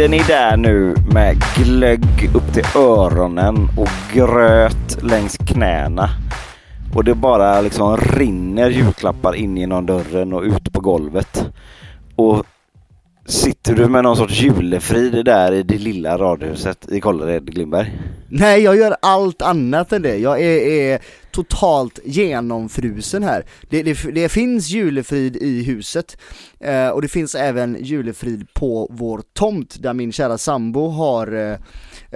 Sitter ni där nu med glögg upp till öronen och gröt längs knäna och det bara liksom rinner julklappar in genom dörren och ut på golvet. Och sitter du med någon sorts julefrid där i det lilla radhuset i Kållered, Glimberg? Nej, jag gör allt annat än det. Jag är, är totalt genomfrusen här. Det, det, det finns julefrid i huset eh, och det finns även julefrid på vår tomt där min kära sambo har eh,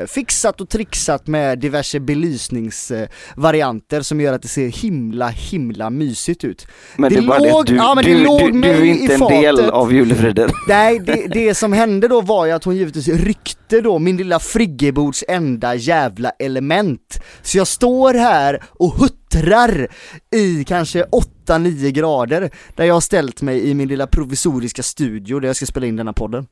fixat och trixat med diverse belysningsvarianter som gör att det ser himla himla mysigt ut. Men det, Det är bara det låg- att du, ja, men det du, låg du, du är inte en del av julefriden. Nej, det, det som hände då var ju att hon givetvis ryckte då min lilla friggebods enda jävla element. Så jag står här och huttrar i kanske 8-9 grader, där jag har ställt mig i min lilla provisoriska studio där jag ska spela in denna podden.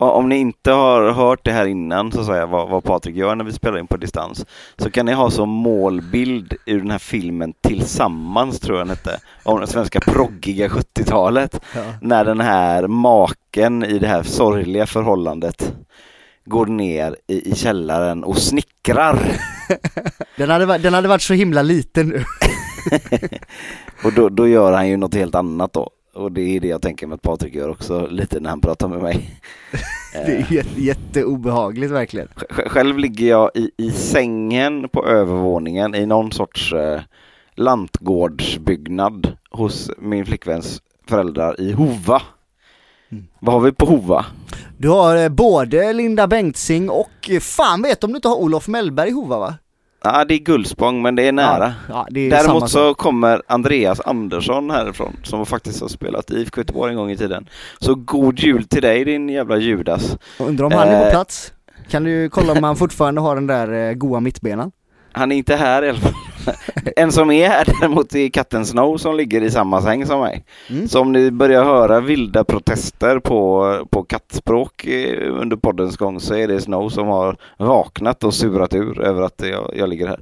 Om ni inte har hört det här innan, så säger jag vad, vad Patrik gör när vi spelar in på distans, så kan ni ha som målbild ur den här filmen Tillsammans, tror jag den hette, om det svenska proggiga 70-talet, Ja. när den här maken i det här sorgliga förhållandet går ner i, i källaren och snickrar. Den hade, den hade varit så himla liten nu. Och då, då gör han ju något helt annat då. Och det är det jag tänker mig att Patrik gör också lite när han pratar med mig. Det är jätte, jätteobehagligt verkligen. Sj- Själv ligger jag i, i sängen på övervåningen i någon sorts eh, lantgårdsbyggnad hos min flickväns föräldrar i Hova. Mm. Vad har vi på Hova? Du har eh, både Linda Bengtzing och eh, fan vet om du inte har Olof Mellberg i Hova va? Ja, det är Gullspång, men det är nära. Ja, ja, är Däremot så kommer Andreas Andersson härifrån, som faktiskt har spelat i IFK Göteborg en gång i tiden. Så god jul till dig din jävla Judas. Undrar om han är på Eh. plats? Kan du kolla om han fortfarande har den där eh, goa mittbenan? Han är inte här i alla fall. En som är här däremot är katten Snow som ligger i samma säng som mig. Mm. Så om ni börjar höra vilda protester på, på kattspråk eh, under poddens gång så är det Snow som har vaknat och surat ur över att jag, jag ligger här.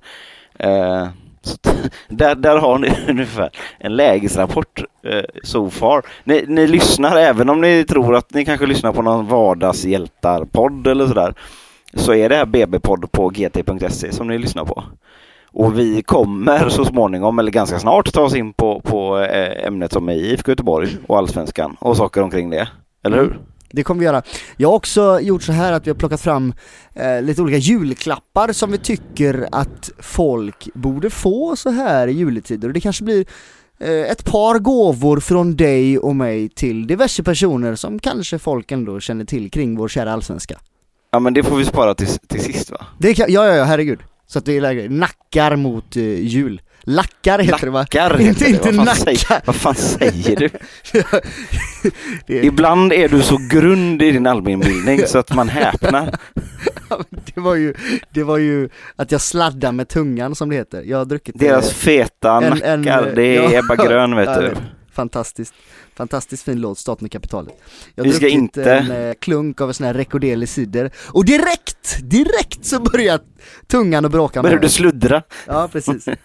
Eh, där, där har ni ungefär en lägesrapport eh, so far. Ni, ni lyssnar även om ni tror att ni kanske lyssnar på någon vardagshjältar-podd eller sådär. Så är det här BB-podd på gt.se som ni lyssnar på. Och vi kommer så småningom, eller ganska snart, ta oss in på, på eh, ämnet som är IFK Göteborg och Allsvenskan och saker omkring det. Eller hur? Det kommer vi göra. Jag har också gjort så här att vi har plockat fram eh, lite olika julklappar som vi tycker att folk borde få så här i juletider. Och det kanske blir eh, ett par gåvor från dig och mig till diverse personer som kanske folk ändå känner till kring vår kära allsvenska. Ja men det får vi spara till, till sist va? Det kan, ja, ja, ja, herregud. Så att det är läge. Nackar mot eh, jul. Lackar heter det va? Lackar Inte- heter det. inte vad, fan säger, nackar. vad fan säger du? det, Ibland är du så grund i din allmänbildning så att man häpnar. det, var ju, det var ju att jag sladdar med tungan som det heter. Jag har druckit eh, Deras feta en- nackar, en- det är ja. Ebba Grön vet Ja, du. Fantastiskt, fantastiskt fin låt, Staten och kapitalet. Jag har druckit inte- en eh, klunk av en sån här Recordeli cider och direkt, direkt så börjar tungan att bråka Börjar med du mig. sluddra? Ja, precis.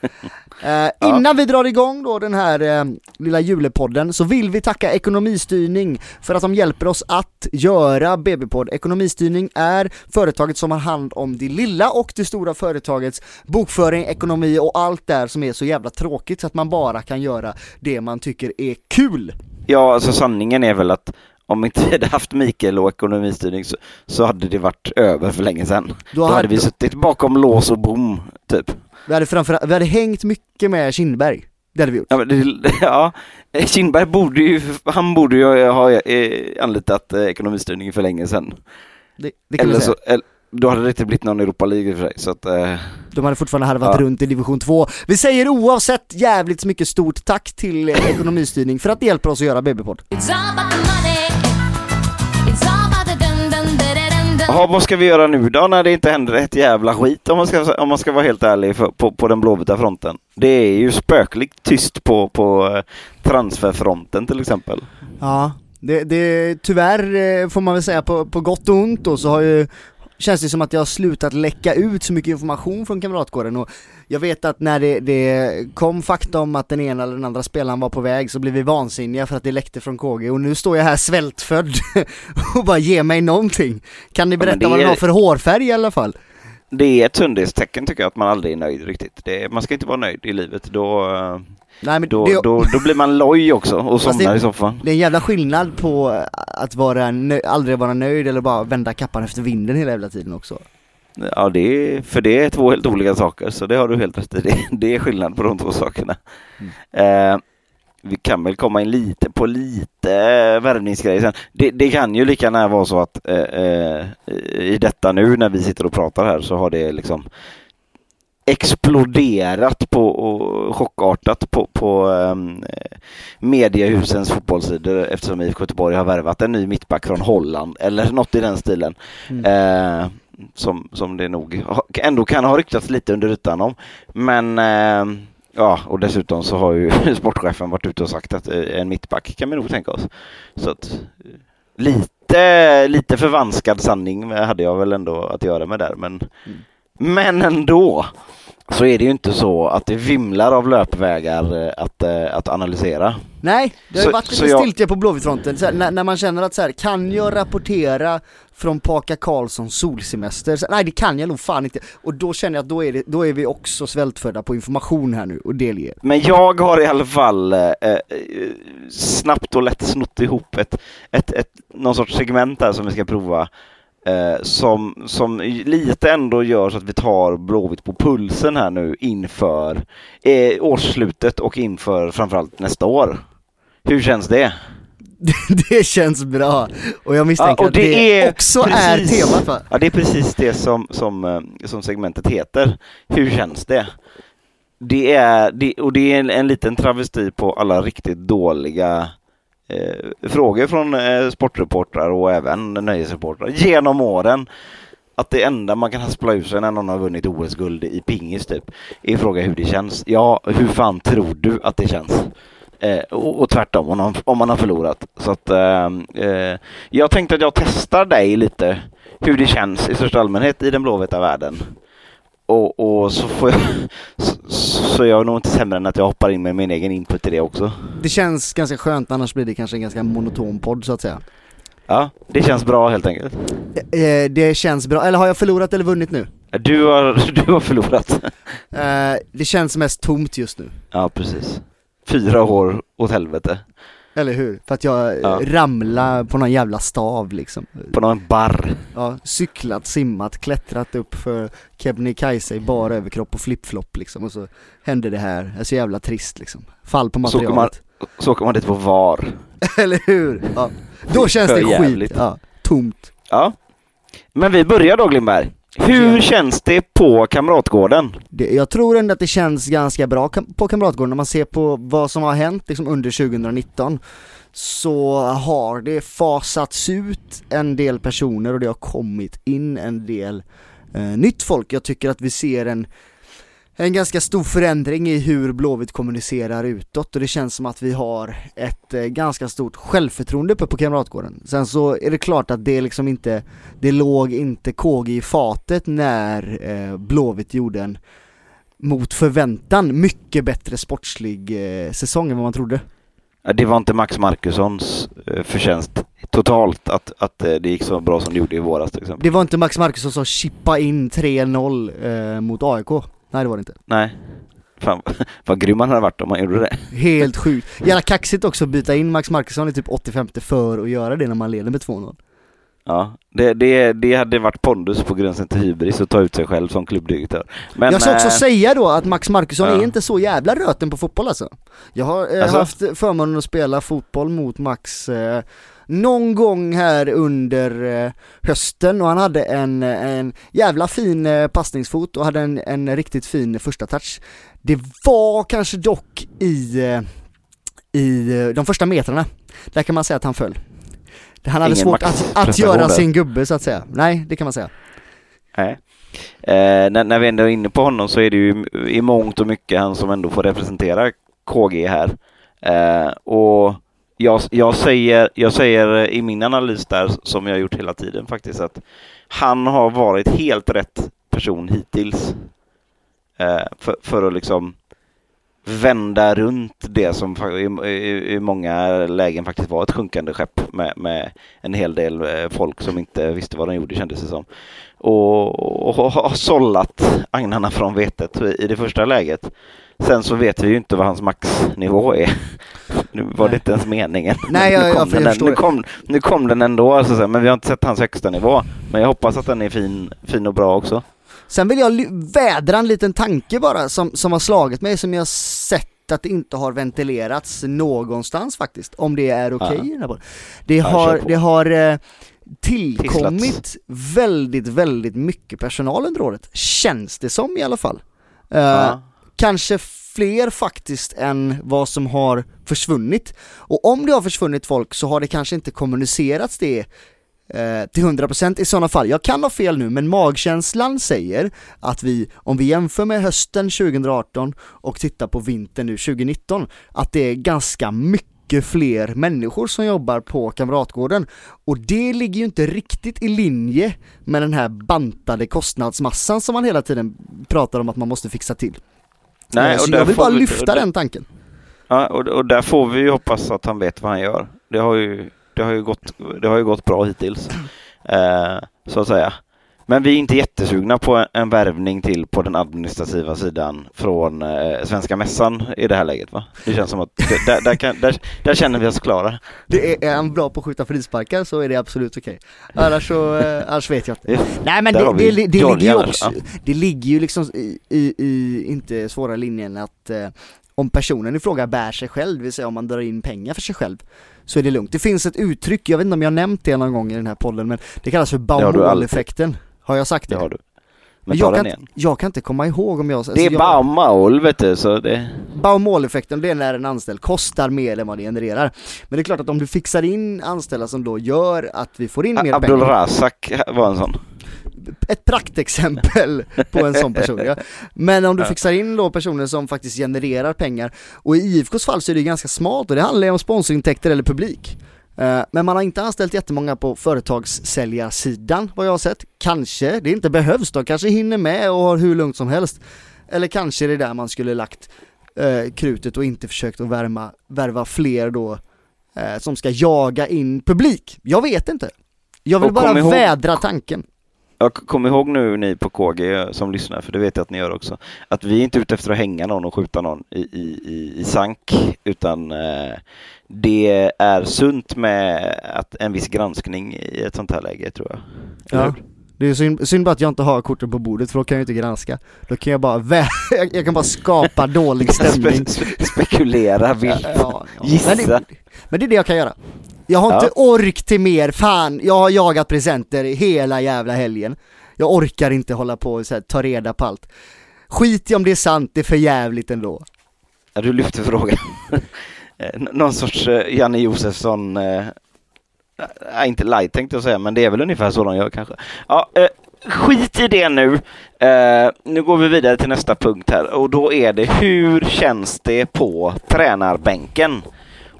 Eh, innan vi drar igång då den här eh, lilla julepodden så vill vi tacka Ekonomistyrning för att de hjälper oss att göra BB-podd. Ekonomistyrning är företaget som har hand om det lilla och det stora företagets bokföring, ekonomi och allt där som är så jävla tråkigt så att man bara kan göra det man tycker är kul. Ja, alltså sanningen är väl att om inte vi hade haft Mikael och ekonomistyrning så, så hade det varit över för länge sedan. Då, hade vi suttit bakom lås och bom, typ. Vi hade, framför, vi hade hängt mycket med Kindberg. Det hade vi gjort. Ja, det, ja, Kindberg borde ju, han borde ju ha eh, anlitat eh, ekonomistyrning för länge sedan. Det, det Eller så, då hade det inte blivit någon Europa League i och för sig, så att eh, De hade fortfarande harvat Ja. runt i division 2. Vi säger oavsett jävligt mycket stort tack till eh, Ekonomistyrning för att det hjälper oss att göra BB-podd. Jaha, vad ska vi göra nu då när det inte händer ett jävla skit om man ska, om man ska vara helt ärlig för, på, på den blåvita fronten? Det är ju spökligt tyst på, på eh, transferfronten till exempel. Ja, det, det tyvärr eh, får man väl säga på, på gott och ont då så har ju känns det som att det har slutat läcka ut så mycket information från Kamratgården och jag vet att när det, det kom fakta om att den ena eller den andra spelaren var på väg så blev vi vansinniga för att det läckte från KG och nu står jag här svältfödd och bara ge mig någonting. Kan ni berätta det vad den är- har för hårfärg i alla fall? Det är ett sundhetstecken tycker jag att man aldrig är nöjd riktigt. Är, man ska inte vara nöjd i livet. Då, eh, Nej men då, det, då, då blir man loj också och somnar det- i soffan. det är en jävla skillnad på att vara nö- aldrig vara nöjd eller bara vända kappan efter vinden hela jävla tiden också. Ja, det är, för det är två helt olika saker, så det har du helt rätt i. Det, det är skillnad på de två sakerna. Eh, vi kan väl komma in lite på lite eh, värvningsgrejer sen. Det, det kan ju lika gärna vara så att eh, i detta nu när vi sitter och pratar här så har det liksom exploderat på och chockartat på, på eh, mediehusens fotbollssidor eftersom IFK Göteborg har värvat en ny mittback från Holland eller något i den stilen. Mm. Eh, som, som det nog ändå kan ha ryktats lite under ytan om. Men eh, ja, och dessutom så har ju sportchefen varit ute och sagt att eh, en mittback kan vi nog tänka oss. Så att eh, lite, lite förvanskad sanning hade jag väl ändå att göra med där. Men, men ändå så är det ju inte så att det vimlar av löpvägar eh, att, eh, att analysera. Nej, det har ju Så- varit lite jag- stiltje på Blåvittfronten, när, när man känner att så här, kan jag rapportera från Paka Karlssons solsemester? Så, nej det kan jag nog fan inte, och då känner jag att då är, det, då är vi också svältfödda på information här nu och delger. Men jag har i alla fall eh, eh, snabbt och lätt snott ihop ett, ett, ett, någon sorts segment här som vi ska prova. Eh, som, som lite ändå gör så att vi tar Blåvitt på pulsen här nu inför eh, årsslutet och inför framförallt nästa år. Hur känns det? det känns bra, och jag misstänker Ja, och att det, det är också precis- är temat va? Ja, det är precis det som, som, eh, som segmentet heter. Hur känns det? Det är, det, och det är en, en liten travesti på alla riktigt dåliga eh, frågor från eh, sportreportrar och även nöjesreportrar genom åren. Att det enda man kan haspla ur sig när någon har vunnit OS-guld i pingis typ, är fråga hur det känns. Ja, hur fan tror du att det känns? Eh, och, och tvärtom om man, om man har förlorat. Så att eh, eh, jag tänkte att jag testar dig lite hur det känns i största allmänhet i den blåvita världen. Och, och så får jag, så, så jag är nog inte sämre än att jag hoppar in med min egen input i det också. Det känns ganska skönt, annars blir det kanske en ganska monoton podd så att säga. Ja, det känns bra helt enkelt. Eh, det känns bra, eller har jag förlorat eller vunnit nu? Du har, du har förlorat. Eh, det känns mest tomt just nu. Ja, precis. Fyra år åt helvete. Eller hur? För att jag Ja. ja. ramla på någon jävla stav liksom. På någon bar. Ja, cyklat, simmat, klättrat upp för Kebnekaise i bara överkropp och flipflop liksom och så hände det här. Det är så jävla trist liksom. Fall på Så materialet. Så åker man dit på VAR. Eller hur? Ja. Då känns det skit. Ja, tomt. Ja. Men vi börjar då Glimberg. Hur känns det på Kamratgården? Det, jag tror ändå att det känns ganska bra på Kamratgården när man ser på vad som har hänt liksom under 2019 så har det fasats ut en del personer och det har kommit in en del eh, nytt folk. Jag tycker att vi ser en en ganska stor förändring i hur Blåvitt kommunicerar utåt och det känns som att vi har ett eh, ganska stort självförtroende uppe på Kamratgården. Sen så är det klart att det liksom inte, det låg inte KG i fatet när eh, Blåvitt gjorde en mot förväntan mycket bättre sportslig eh, säsong än vad man trodde. Det var inte Max Markussons förtjänst totalt att, att det gick så bra som det gjorde i våras till exempel. Det var inte Max Markusson som chippa in 3-0 eh, mot AIK. Nej det var det inte. Nej. Fan vad grym han hade varit om han gjorde det. Helt sjukt. Jävla kaxigt också att byta in Max Markusson i typ 85 för att göra det när man leder med 2-0. Ja, det, det, det hade varit pondus på gränsen till hybris att ta ut sig själv som klubbdirektör. Men, jag ska också eh, säga då att Max Markusson ja. är inte så jävla röten på fotboll alltså. Jag har eh, Alltså? haft förmånen att spela fotboll mot Max eh, någon gång här under eh, hösten och han hade en, en jävla fin eh, passningsfot och hade en, en riktigt fin första touch. Det var kanske dock i, eh, i de första metrarna, där kan man säga att han föll. Han hade Ingen svårt att, att göra sin gubbe så att säga. Nej, det kan man säga. Nej. Eh, när, när vi ändå är inne på honom så är det ju i mångt och mycket han som ändå får representera KG här. Eh, och jag, jag, säger, jag säger i min analys där, som jag har gjort hela tiden faktiskt, att han har varit helt rätt person hittills. Eh, för, för att liksom vända runt det som i, i, i många lägen faktiskt var ett sjunkande skepp med, med en hel del eh, folk som inte visste vad de gjorde kändes det som. Och, och har sållat agnarna från vetet i det första läget. Sen så vet vi ju inte vad hans maxnivå är. Nu var det inte ens meningen. Nej, jag- nu, jag- kom jag den, förstår nu, kom, nu kom den ändå, alltså, men vi har inte sett hans högsta nivå. Men jag hoppas att den är fin, fin och bra också. Sen vill jag vädra en liten tanke bara som, som har slagit mig, som jag sett att det inte har ventilerats någonstans faktiskt, om det är okej Ja. den här podden. Det Ja, har, det har eh, tillkommit väldigt, väldigt mycket personal under året, känns det som i alla fall. Eh, Ja kanske fler faktiskt än vad som har försvunnit. Och om det har försvunnit folk så har det kanske inte kommunicerats det eh, till 100% i sådana fall. Jag kan ha fel nu, men magkänslan säger att vi, om vi jämför med hösten 2018 och tittar på vintern nu 2019, att det är ganska mycket fler människor som jobbar på Kamratgården. Och det ligger ju inte riktigt i linje med den här bantade kostnadsmassan som man hela tiden pratar om att man måste fixa till. Nej, Eh, så där jag vill bara vi- lyfta och- den tanken. Ja, och, och där får vi ju hoppas att han vet vad han gör. Det har ju, det har ju, gått, det har ju gått bra hittills, eh, så att säga. Men vi är inte jättesugna på en, värvning till på den administrativa sidan från eh, Svenska Mässan i det här läget va? Det känns som att det, där, där, kan, där, där känner vi oss klara. Det är, är han bra på att skjuta frisparkar så är det absolut okej. Annars så, eh, annars vet jag inte. Det- Nej men det, det, vi det, ligger ju också, det ligger ju liksom i, i, i inte svåra linjen att eh, om personen i fråga bär sig själv, det vill säga om man drar in pengar för sig själv, så är det lugnt. Det finns ett uttryck, jag vet inte om jag har nämnt det någon gång i den här podden, men det kallas för. Baumol-effekten. Har jag sagt det? Det har du. Men jag kan, igen. inte- jag kan inte komma ihåg om jag... alltså Det är jag, Baumaul vet du, så det... Baumol-effekten, det är när en anställd kostar mer än vad det genererar. Men det är klart att om du fixar in anställda som då gör att vi får in mer Abdul pengar, Razak var en sån. ett praktexempel på en sån person ja. Men om du fixar in då personer som faktiskt genererar pengar, och i IFKs fall så är det ganska smart och det handlar ju om sponsorintäkter eller publik. Eh, Men man har inte anställt jättemånga på företagssäljarsidan vad jag har sett. Kanske det inte behövs, de kanske hinner med och har hur lugnt som helst. Eller kanske det är där man skulle lagt eh, krutet och inte försökt att värma, värva fler då eh, som ska jaga in publik. Jag vet inte. Jag vill bara ihåg- vädra tanken. Jag kom ihåg nu ni på KG som lyssnar, för det vet jag att ni gör också, att vi är inte ute efter att hänga någon och skjuta någon i, i, i, sank, utan eh, det är sunt med att en viss granskning i ett sånt här läge tror jag. Eller Ja. hur? Det är synd, synd bara att jag inte har korten på bordet för då kan jag inte granska. Då kan jag bara vä- jag, kan bara skapa dålig stämning. Spe, spe, spekulera vilt. Ja, ja. Gissa. Men, det, men det är det jag kan göra. Jag har Ja. inte ork till mer, fan, jag har jagat presenter hela jävla helgen. Jag orkar inte hålla på och så här, ta reda på allt. Skit i om det är sant, det är för jävligt ändå. Ja, du lyfter frågan. Eh, Någon sorts eh, Janne Josefsson, eh, nej, inte light tänkte jag säga, men det är väl ungefär så de gör kanske. Ja, eh, skit i det nu. Eh, nu går vi vidare till nästa punkt här och då är det hur känns det på tränarbänken?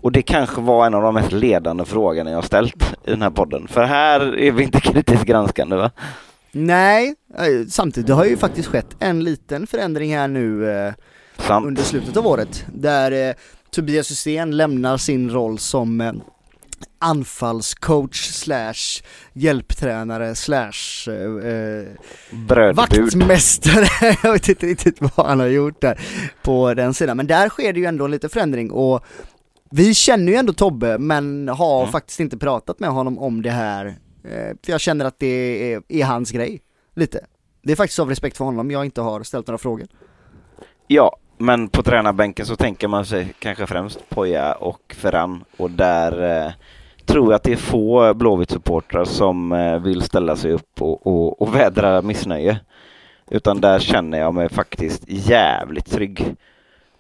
Och det kanske var en av de mest ledande frågorna jag ställt i den här podden. För här är vi inte kritiskt granskande va? Nej, eh, samtidigt det har ju faktiskt skett en liten förändring här nu eh, under slutet av året där eh, Tobias Hysén lämnar sin roll som eh, anfallscoach slash hjälptränare slash eh, eh, Brödbud. vaktmästare. Jag vet inte riktigt vad han har gjort där på den sidan, men där sker det ju ändå lite förändring och vi känner ju ändå Tobbe men har Mm. faktiskt inte pratat med honom om det här eh, för jag känner att det är, är hans grej, lite. Det är faktiskt av respekt för honom jag inte har ställt några frågor. Ja, men på tränarbänken så tänker man sig kanske främst Poja och Ferran och där eh, tror jag att det är få Blåvitt-supportrar som eh, vill ställa sig upp och, och, och vädra missnöje. Utan där känner jag mig faktiskt jävligt trygg.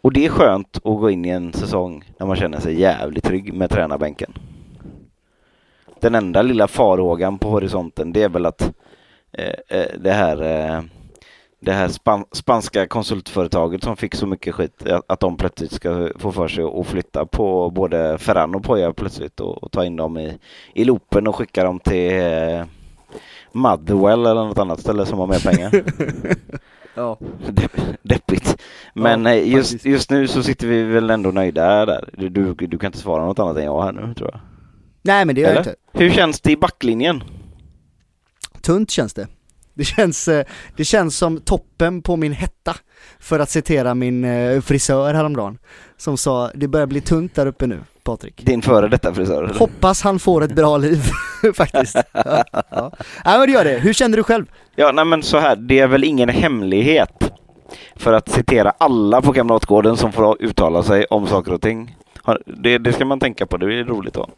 Och det är skönt att gå in i en säsong när man känner sig jävligt trygg med tränarbänken. Den enda lilla farhågan på horisonten det är väl att eh, eh det här eh, det här span spanska konsultföretaget som fick så mycket skit, att, att de plötsligt ska få för sig att flytta på både Ferran och Poja plötsligt och, och ta in dem i, i loopen och skicka dem till eh, Motherwell eller något annat ställe som har mer pengar. Ja. Depp- Deppigt. Men Ja, eh, just, faktiskt. just nu så sitter vi väl ändå nöjda där. Du, du, du kan inte svara något annat än jag här nu tror jag. Nej men det gör jag inte. Hur känns det i backlinjen? Tunt känns det. Det känns, eh, det känns som toppen på min hetta, för att citera min eh, frisör häromdagen, som sa det börjar bli tunt där uppe nu, Patrik. Din före detta frisör? eller? Hoppas han får ett bra liv, faktiskt. Ja, ja. Nej men det gör det. Hur känner du själv? Ja, nej men så här, det är väl ingen hemlighet för att citera alla på Kamratgården som får uttala sig om saker och ting. Det, det ska man tänka på, det är roligt då.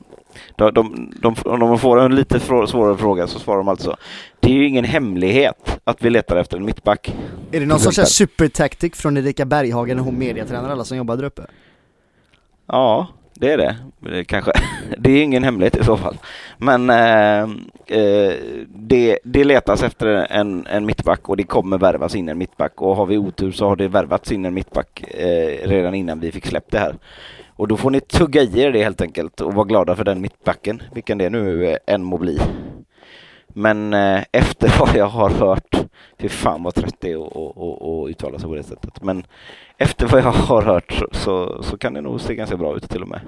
De, de, de, om de får en lite svårare fråga så svarar de alltså Det är ju ingen hemlighet att vi letar efter en mittback. Är det någon sorts supertaktik från Erika Berghagen när hon mediatränar alla som jobbar där uppe? Ja, det är det. kanske. Det är ingen hemlighet i så fall. Men eh, eh, det, det letas efter en, en mittback och det kommer värvas in en mittback och har vi otur så har det värvats in en mittback eh, redan innan vi fick släppt det här. Och då får ni tugga i er det helt enkelt och vara glada för den mittbacken, vilken det nu än må bli. Men eh, efter vad jag har hört, fy fan vad trött det är att- att att- att uttala sig på det sättet. Men efter vad jag har hört så, så, så kan det nog se ganska bra ut till och med.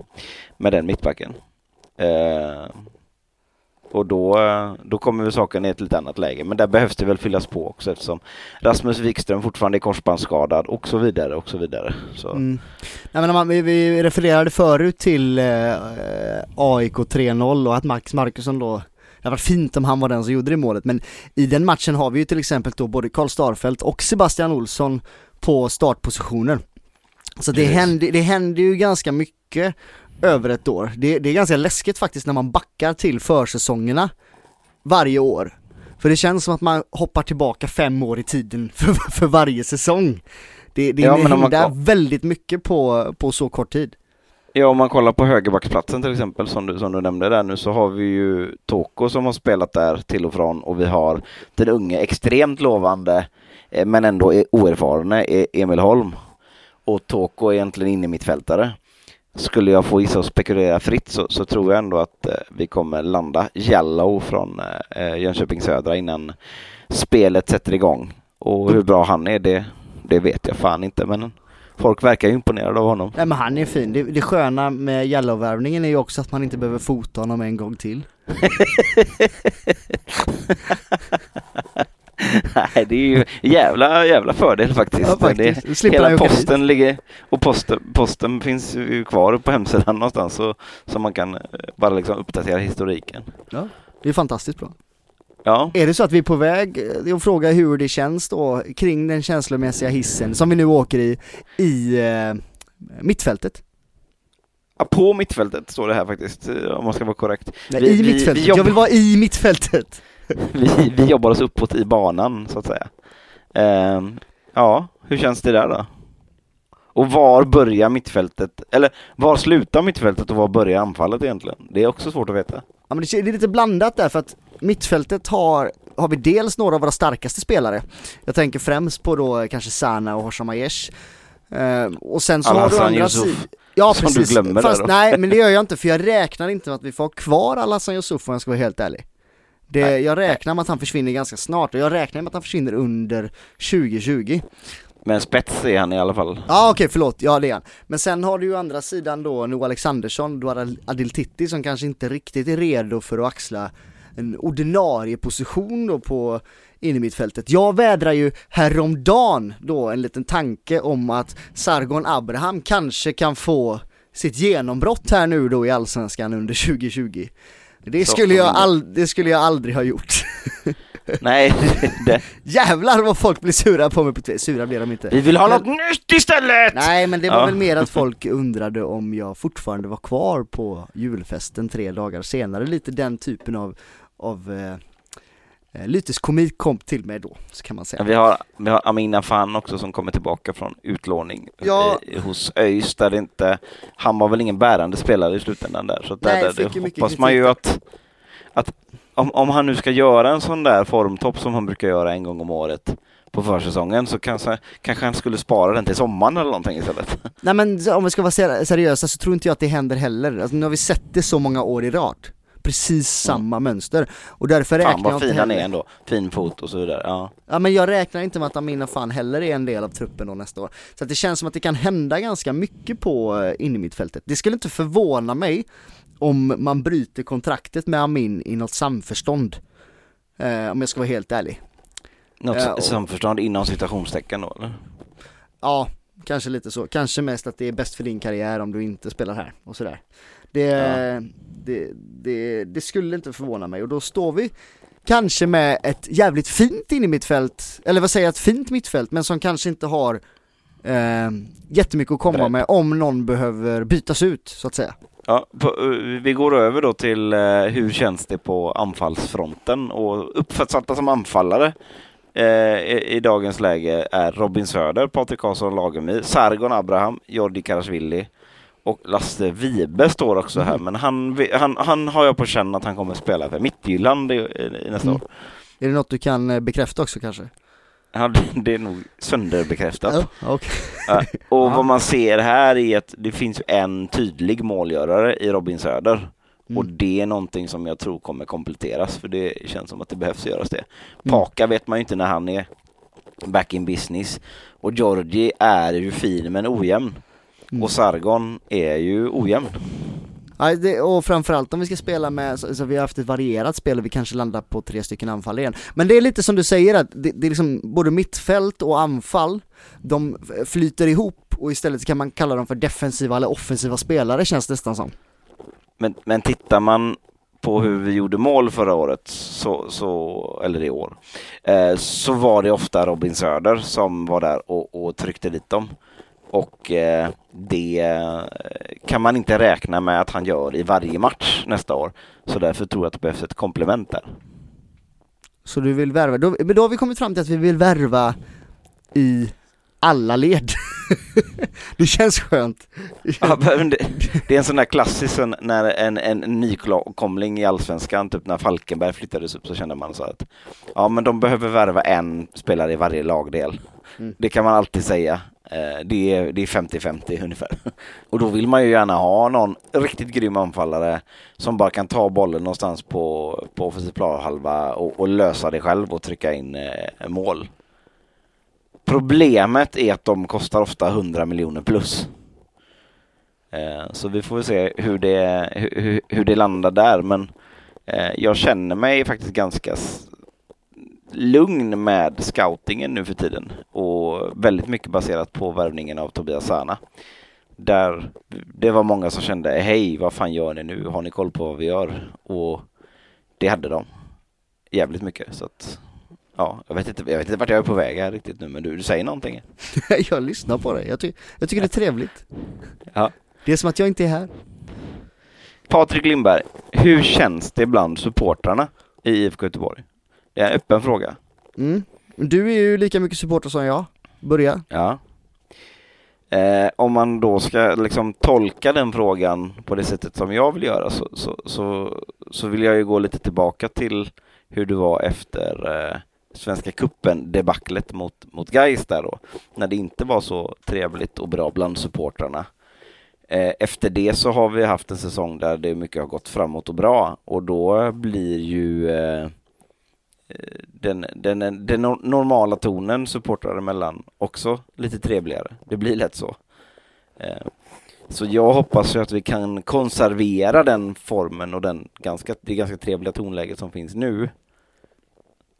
Med den mittbacken. Eh, och då, då kommer väl saken i ett lite annat läge. Men där behövs det väl fyllas på också eftersom Rasmus Wikström fortfarande är korsbandsskadad och så vidare och så vidare. Så. Mm. Nej, men man, vi, vi refererade förut till eh, AIK 3-0 och att Max Markusson då hade varit fint om han var den som gjorde det målet men i den matchen har vi ju till exempel då både Karl Starfelt och Sebastian Olsson på startpositioner. Så det händer, det händer ju ganska mycket över ett år. Det, det är ganska läskigt faktiskt när man backar till försäsongerna varje år. För det känns som att man hoppar tillbaka fem år i tiden för, för varje säsong. Det, det Ja, om man- händer väldigt mycket på, på så kort tid. Ja, om man kollar på högerbacksplatsen till exempel som du, som du nämnde där nu så har vi ju Toko som har spelat där till och från och vi har den unge extremt lovande eh, men ändå e-, oerfarne e-, Emil Holm. Och Toko är egentligen inne mittfältare. Skulle jag få gissa och spekulera fritt så, så tror jag ändå att eh, vi kommer landa Jallow från eh, Jönköping Södra innan spelet sätter igång. Och hur bra han är det, det vet jag fan inte men folk verkar imponerade av honom. Nej men han är fin. Det, det sköna med Jallow-värvningen är ju också att man inte behöver fota honom en gång till. Nej, det är ju jävla, jävla fördel faktiskt. Ja, faktiskt. Det, hela posten ligger och posten, posten finns ju kvar på hemsidan någonstans så, så man kan eh, bara liksom uppdatera historiken. Det är fantastiskt bra. Ja, Är det så att vi är på väg eh, att fråga hur det känns då kring den känslomässiga hissen som vi nu åker i, i eh, mittfältet? Ja, på mittfältet står det här faktiskt eh, om man ska vara korrekt. Nej, Vi- I vi- mittfältet, vi jobbar- jag vill vara i mittfältet! Vi, vi jobbar oss uppåt i banan så att säga. Ehm, ja, hur känns det där då? Och var börjar mittfältet, eller var slutar mittfältet och var börjar anfallet egentligen? Det är också svårt att veta. Ja men det är lite blandat där för att mittfältet har, har vi dels några av våra starkaste spelare. Jag tänker främst på då kanske Sana och Hosham Aiesh. Eh, och sen så har du andra sidan Ja som du precis, glömmer fast där då. nej men det gör jag inte för jag räknar inte med att vi får ha kvar Al-Hassan Yusuf om jag ska vara helt ärlig. Det, Nej. jag räknar med att han försvinner ganska snart och jag räknar med att han försvinner under 2020. Men spets är han i alla fall. Ja okej förlåt, ja det är han. Men sen har du ju andra sidan då Noah Alexandersson, du har Adil Titti som kanske inte riktigt är redo för att axla en ordinarie position då på innermittfältet. Jag vädrar ju häromdagen då en liten tanke om att Sargon Abraham kanske kan få sitt genombrott här nu då i Allsvenskan under 2020. Det skulle, jag all, det skulle jag aldrig ha gjort. Nej, det, Jävlar vad folk blir sura på mig på Twitter, sura blir de inte. vi vill ha Men- något nytt istället! Nej men det var Ja. väl mer att folk undrade om jag fortfarande var kvar på julfesten tre dagar senare, lite den typen av, av eh, eh, lyteskomik kom till mig då, så kan man säga. Vi har, vi har Amina Fan också som kommer tillbaka från utlåning Ja. eh, hos ÖIS där det inte, han var väl ingen bärande spelare i slutändan där. Så att Nej, där, där mycket hoppas man ju att, att om, om han nu ska göra en sån där formtopp som han brukar göra en gång om året på försäsongen så kanske, kanske han skulle spara den till sommaren eller någonting istället. Nej men om vi ska vara ser- seriösa så tror inte jag att det händer heller, alltså, nu har vi sett det så många år i rad Precis samma mönster, och därför Fan räknar jag vad inte fin han är heller ändå, fin fot och så vidare. Ja. Ja men jag räknar inte med att Amina fan heller är en del av truppen då nästa år Så att det känns som att det kan hända ganska mycket på eh, innermittfältet Det skulle inte förvåna mig om man bryter kontraktet med Amin i något samförstånd eh, Om jag ska vara helt ärlig Något Ja, och- samförstånd inom citationstecken då eller? Ja, kanske lite så. Kanske mest att det är bäst för din karriär om du inte spelar här och sådär. Det, Ja. det, det, det skulle inte förvåna mig och då står vi kanske med ett jävligt fint in i mittfält, eller vad säger jag, ett fint mittfält men som kanske inte har eh, jättemycket att komma Bredd. med om någon behöver bytas ut så att säga. Ja, på, eh, vi går över då till eh, hur känns det på anfallsfronten och uppsatta som anfallare eh, i, i dagens läge är Robin Söder, Patrik Karlsson Lagemyr, Sargon Abraham, Jordi Karasvili och Lasse Vibe står också här, men han, han, han har jag på känn att han kommer spela för Midtjylland i, i, nästa Mm. år. Är det något du kan eh, bekräfta också kanske? Ja, det, är nog sönderbekräftat. Okej. Ja, och vad man ser här är att det finns en tydlig målgörare i Robin Söder. Mm. Och det är någonting som jag tror kommer kompletteras för det känns som att det behövs göras det. Mm. Paka vet man ju inte när han är back in business. Och Georgi är ju fin men ojämn. Mm. Och Sargon är ju ojämn. Ja, det, och framförallt om vi ska spela med, så, så vi har haft ett varierat spel och vi kanske landar på tre stycken anfall igen. Men det är lite som du säger att det, det är liksom både mittfält och anfall, de flyter ihop och istället kan man kalla dem för defensiva eller offensiva spelare känns det nästan som. Men, men tittar man på hur vi gjorde mål förra året, så, så, eller i år, eh, så var det ofta Robin Söder som var där och, och tryckte dit dem. Och eh, det kan man inte räkna med att han gör i varje match nästa år. Så därför tror jag att det behövs ett komplement där. Så du vill värva, då, men då har vi kommit fram till att vi vill värva i alla led. det känns skönt. Ja, men det, det är en sån där klassisk när en, en nykomling i Allsvenskan, typ när Falkenberg flyttades upp så kände man så att ja men de behöver värva en spelare i varje lagdel. Mm. Det kan man alltid säga. Eh, det är, det är 50-50 ungefär. Och då vill man ju gärna ha någon riktigt grym anfallare som bara kan ta bollen någonstans på, på offensiv planhalva och, och lösa det själv och trycka in eh, mål. Problemet är att de kostar ofta 100 miljoner plus. Eh, Så vi får väl se hur det, hur- hur, det landar där. Men eh, jag känner mig faktiskt ganska lugn med scoutingen nu för tiden. Och väldigt mycket baserat på värvningen av Tobias Sana. Där det var många som kände, hej vad fan gör ni nu? Har ni koll på vad vi gör? Och det hade de. Jävligt mycket. Så att, ja, jag vet, inte, jag vet inte vart jag är på väg här riktigt nu, men du, du säger någonting. jag lyssnar på dig, jag, ty- jag tycker det är trevligt. Ja. Det är som att jag inte är här. Patrik Lindberg, hur känns det bland supportrarna i IFK Göteborg? Det är en öppen fråga. Mm. Du är ju lika mycket supporter som jag, börja. Ja. Eh, om man då ska liksom tolka den frågan på det sättet som jag vill göra så, så, så, så vill jag ju gå lite tillbaka till hur det var efter eh, Svenska cupen debaclet mot, mot Gais där då. När det inte var så trevligt och bra bland supportrarna. Eh, efter det så har vi haft en säsong där det mycket har gått framåt och bra och då blir ju eh, den, den, den normala tonen supportrar emellan också lite trevligare. Det blir lätt så. Eh, så jag hoppas ju att vi kan konservera den formen och den ganska, det ganska trevliga tonläget som finns nu.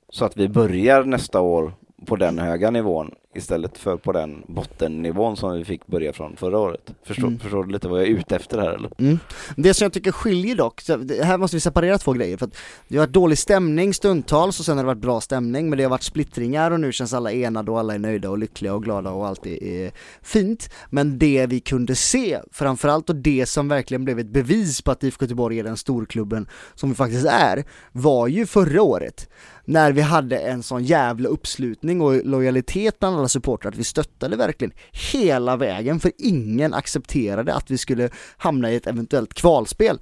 Så att vi börjar nästa år på den höga nivån istället för på den bottennivån som vi fick börja från förra året. Förstår, Mm. förstår du lite vad jag är ute efter här eller? Mm. Det som jag tycker skiljer dock, här måste vi separera två grejer för att det har varit dålig stämning stundtals och sen har det varit bra stämning men det har varit splittringar och nu känns alla enade och alla är nöjda och lyckliga och glada och allt är, är fint. Men det vi kunde se, framförallt och det som verkligen blev ett bevis på att IFK Göteborg är den storklubben som vi faktiskt är, var ju förra året när vi hade en sån jävla uppslutning och lojalitet bland alla supportrar att vi stöttade verkligen hela vägen för ingen accepterade att vi skulle hamna i ett eventuellt kvalspel.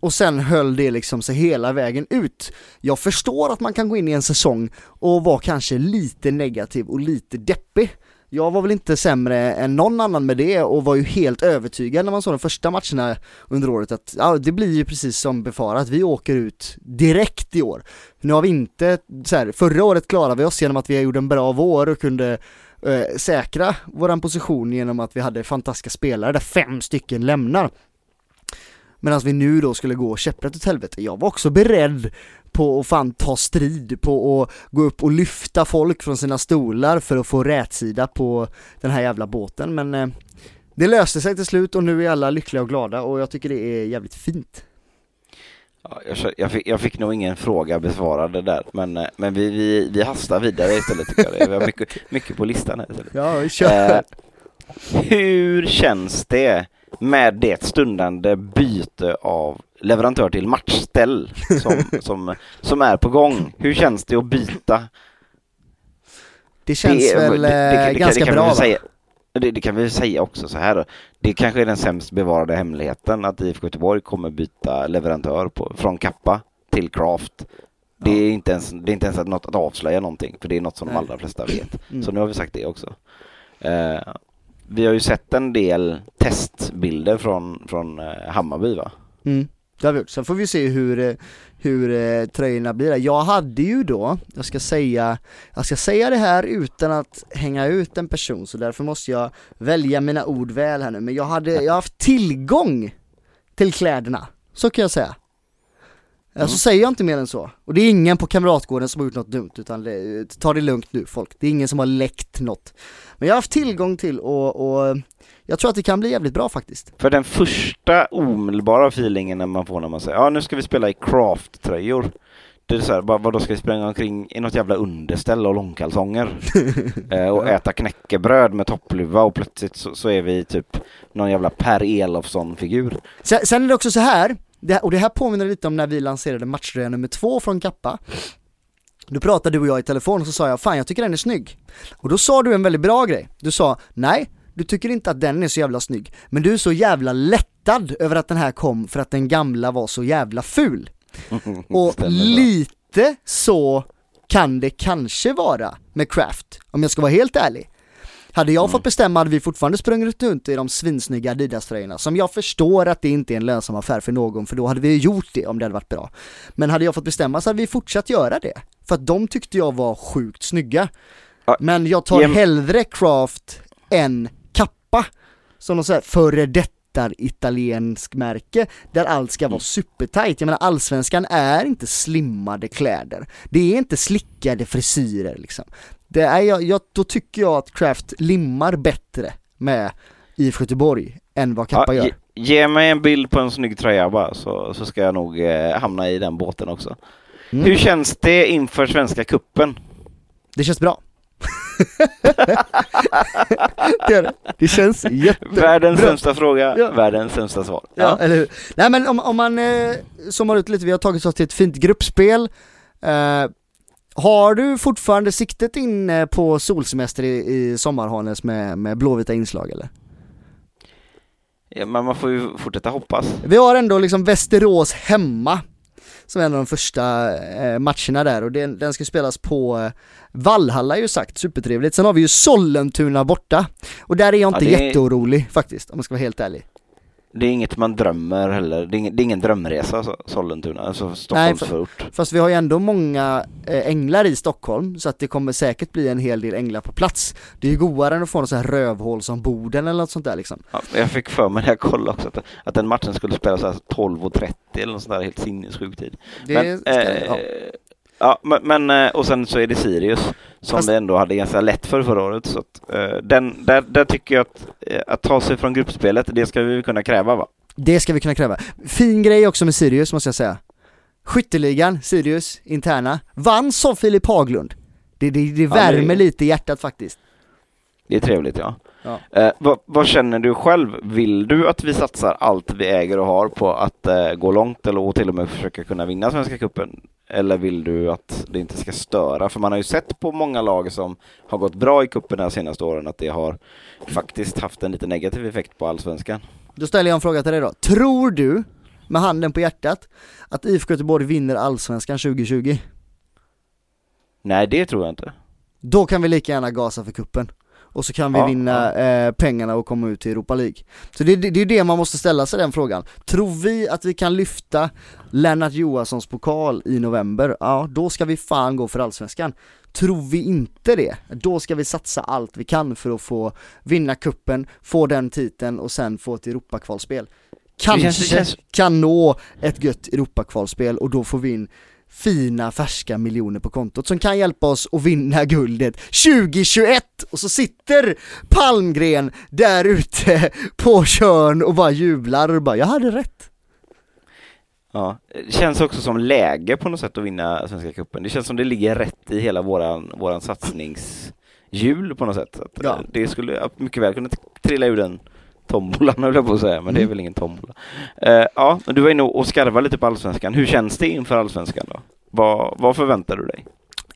och sen höll det liksom sig hela vägen ut. Jag förstår att man kan gå in i en säsong och vara kanske lite negativ och lite deppig. Jag var väl inte sämre än någon annan med det och var ju helt övertygad när man såg de första matcherna under året att ja, det blir ju precis som befarat, vi åker ut direkt i år. Nu har vi inte, så här, förra året klarade vi oss genom att vi gjorde en bra vår och kunde eh, säkra våran position genom att vi hade fantastiska spelare där fem stycken lämnar. Medan vi nu då skulle gå käpprätt åt helvete. Jag var också beredd på att fan ta strid, på att gå upp och lyfta folk från sina stolar för att få rätsida på den här jävla båten men eh, det löste sig till slut och nu är alla lyckliga och glada och jag tycker det är jävligt fint. Ja, jag, jag, fick, jag fick nog ingen fråga besvarad där, men, eh, men vi, vi, vi hastar vidare istället tycker jag. Vi har mycket, mycket på listan här istället. Ja, vi kör. Eh, hur känns det med det stundande byte av leverantör till matchställ som, som, som är på gång? Hur känns det att byta? Det känns det, väl det- det- eh, kan- ganska kan bra säga, det, kan vi säga också så här. Det kanske är den sämst bevarade hemligheten att IFK Göteborg kommer byta leverantör på, från Kappa till Craft. Det är, inte ens, det är inte ens att något att avslöja någonting, för det är något som de Nej. allra flesta vet. Mm. Så nu har vi sagt det också. Eh, vi har ju sett en del testbilder från, från eh, Hammarby va? Mm, det har vi gjort. Sen får vi se hur, eh, hur eh, tröjorna blir. Jag hade ju då, jag ska säga, jag ska säga det här utan att hänga ut en person så därför måste jag välja mina ord väl här nu. Men jag hade, jag har haft tillgång till kläderna, så kan jag säga. Mm. Så säger jag inte mer än så. Och det är ingen på Kamratgården som har gjort något dumt utan ta det lugnt nu folk. Det är ingen som har läckt något. Men jag har haft tillgång till och jag tror att det kan bli jävligt bra faktiskt. För den första omedelbara feelingen när man får när man säger ja nu ska vi spela i Craft-tröjor. Det är så här, bara, vadå ska vi springa omkring i något jävla underställ och långkalsonger? eh, och äta knäckebröd med toppluva och plötsligt så, så är vi typ någon jävla Per Elofsson-figur. Sen, sen är det också så här, det, och det här påminner lite om när vi lanserade matchtröja nummer två från Kappa. Då pratade du och jag i telefon och så sa jag, fan jag tycker den är snygg. Och då sa du en väldigt bra grej. Du sa, nej, du tycker inte att den är så jävla snygg. Men du är så jävla lättad över att den här kom för att den gamla var så jävla ful. Och lite så kan det kanske vara med Craft, om jag ska vara helt ärlig. Hade jag fått bestämma hade vi fortfarande sprungit runt i de svinsnygga Adidas-tröjorna, som jag förstår att det inte är en lönsam affär för någon, för då hade vi gjort det om det hade varit bra. Men hade jag fått bestämma så hade vi fortsatt göra det, för att de tyckte jag var sjukt snygga. Men jag tar hellre Craft än Kappa, som någon sån här före detta italiensk märke där allt ska vara supertight. Jag menar allsvenskan är inte slimmade kläder. Det är inte slickade frisyrer liksom. Det är, jag, jag, då tycker jag att Craft limmar bättre med IFK Göteborg än vad Kappa Ja, gör. ge, ge mig en bild på en snygg tröja bara så, så ska jag nog eh, hamna i den båten också. Mm. Hur känns det inför Svenska Kuppen? Det känns bra. det, det. det känns jättebra. Världens sämsta fråga, Ja. världens sämsta svar. Ja, eller hur? Nej men om, om man eh, zoomar ut lite, vi har tagit oss till ett fint gruppspel. Eh, har du fortfarande siktet in eh, på solsemester i, i sommarhanes med, med blåvita inslag eller? Ja, men man får ju fortsätta hoppas. Vi har ändå liksom Västerås hemma som är en av de första eh, matcherna där och den, den ska spelas på eh, Vallhalla ju sagt, supertrevligt. Sen har vi ju Sollentuna borta och där är jag inte Ja, det jätteorolig faktiskt om jag ska vara helt ärlig. Det är inget man drömmer heller. Det är ingen, det är ingen drömresa, Sollentuna, alltså Stockholmsförort. Fast vi har ju ändå många eh, änglar i Stockholm så att det kommer säkert bli en hel del änglar på plats. Det är ju godare än att få något så här rövhål som Boden eller något sånt där liksom. Ja, jag fick för mig när jag kollade också att, att den matchen skulle spelas så här 12.30 eller något sånt där helt sinnessjuk tid. Det Men, ska, eh, ja. Ja, men, men eh, och sen så är det Sirius som Fast- det ändå hade ganska lätt för förra året. Så att, eh, den, där, där tycker jag att, eh, att ta sig från gruppspelet, det ska vi kunna kräva va? Det ska vi kunna kräva. Fin grej också med Sirius måste jag säga. Skytteligan, Sirius, interna, vann som Filip Haglund. Det, det, det Ja, värmer det- lite i hjärtat faktiskt. Det är trevligt ja. Ja. Eh, vad, vad känner du själv? Vill du att vi satsar allt vi äger och har på att eh, gå långt eller och till och med försöka kunna vinna Svenska Cupen? Eller vill du att det inte ska störa? För man har ju sett på många lag som har gått bra i cupen de senaste åren att det har faktiskt haft en lite negativ effekt på allsvenskan. Då ställer jag en fråga till dig då. Tror du med handen på hjärtat, att IFK Göteborg vinner Allsvenskan 2020? Nej, det tror jag inte. Då kan vi lika gärna gasa för kuppen och så kan vi Ja, vinna eh, pengarna och komma ut till Europa League. Så det, det, det är det man måste ställa sig den frågan. Tror vi att vi kan lyfta Lennart Johanssons pokal i november, ja då ska vi fan gå för Allsvenskan. Tror vi inte det, då ska vi satsa allt vi kan för att få vinna kuppen, få den titeln och sen få ett Europakvalspel. Kanske känns- det känns- kan nå ett gött Europakvalspel och då får vi in fina färska miljoner på kontot som kan hjälpa oss att vinna guldet 2021! Och så sitter Palmgren där ute på Tjörn och bara jublar och bara 'Jag hade rätt' Ja, det känns också som läge på något sätt att vinna Svenska cupen. Det känns som det ligger rätt i hela våran, våran satsningshjul på något sätt. Att Ja. eh, Det skulle mycket väl kunna trilla ur den tombolan höll jag på att säga, men det är Mm. väl ingen tombola. Eh, ja, men du var inne och skarvade lite på Allsvenskan. Hur känns det inför Allsvenskan då? Vad, vad förväntar du dig?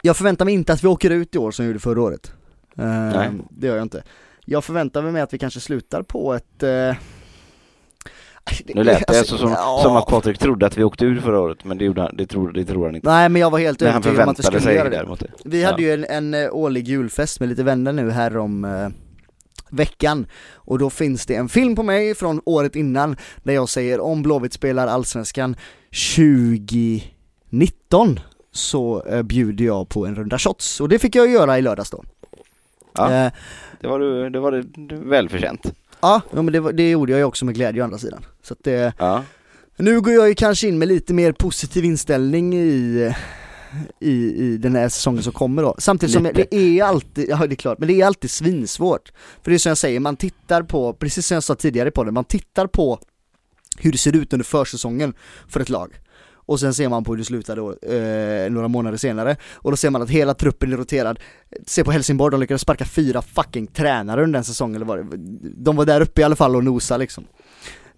Jag förväntar mig inte att vi åker ut i år som vi gjorde förra året Eh, Nej. Det gör jag inte Jag förväntar mig att vi kanske slutar på ett eh, Nu lät det alltså, alltså som, ja. som att Patrik trodde att vi åkte ur förra året, men det, gjorde han, det, tror, det tror han inte. Nej men jag var helt övertygad om att vi skulle göra det. Vi hade ju en, en eh, årlig julfest med lite vänner nu här om eh, veckan och då finns det en film på mig från året innan där jag säger om Blåvitt spelar Allsvenskan 2019 så eh, bjuder jag på en runda shots och det fick jag göra i lördags då. Ja. Eh, Det var, du, det var det, välförtjänt. ja ja, men det, var- det gjorde jag ju också med glädje å andra sidan. Så att det, Ja. nu går jag ju kanske in med lite mer positiv inställning i i, i den här säsongen som kommer då. Samtidigt som det är alltid, ja det är klart, men det är alltid svinsvårt. För det är som jag säger, man tittar på, precis som jag sa tidigare på det, man tittar på hur det ser ut under försäsongen för ett lag. Och sen ser man på hur det slutar då, eh, några månader senare, och då ser man att hela truppen är roterad. Se på Helsingborg, de lyckades sparka fyra fucking tränare under den säsongen, eller vad De var där uppe i alla fall och nosa liksom.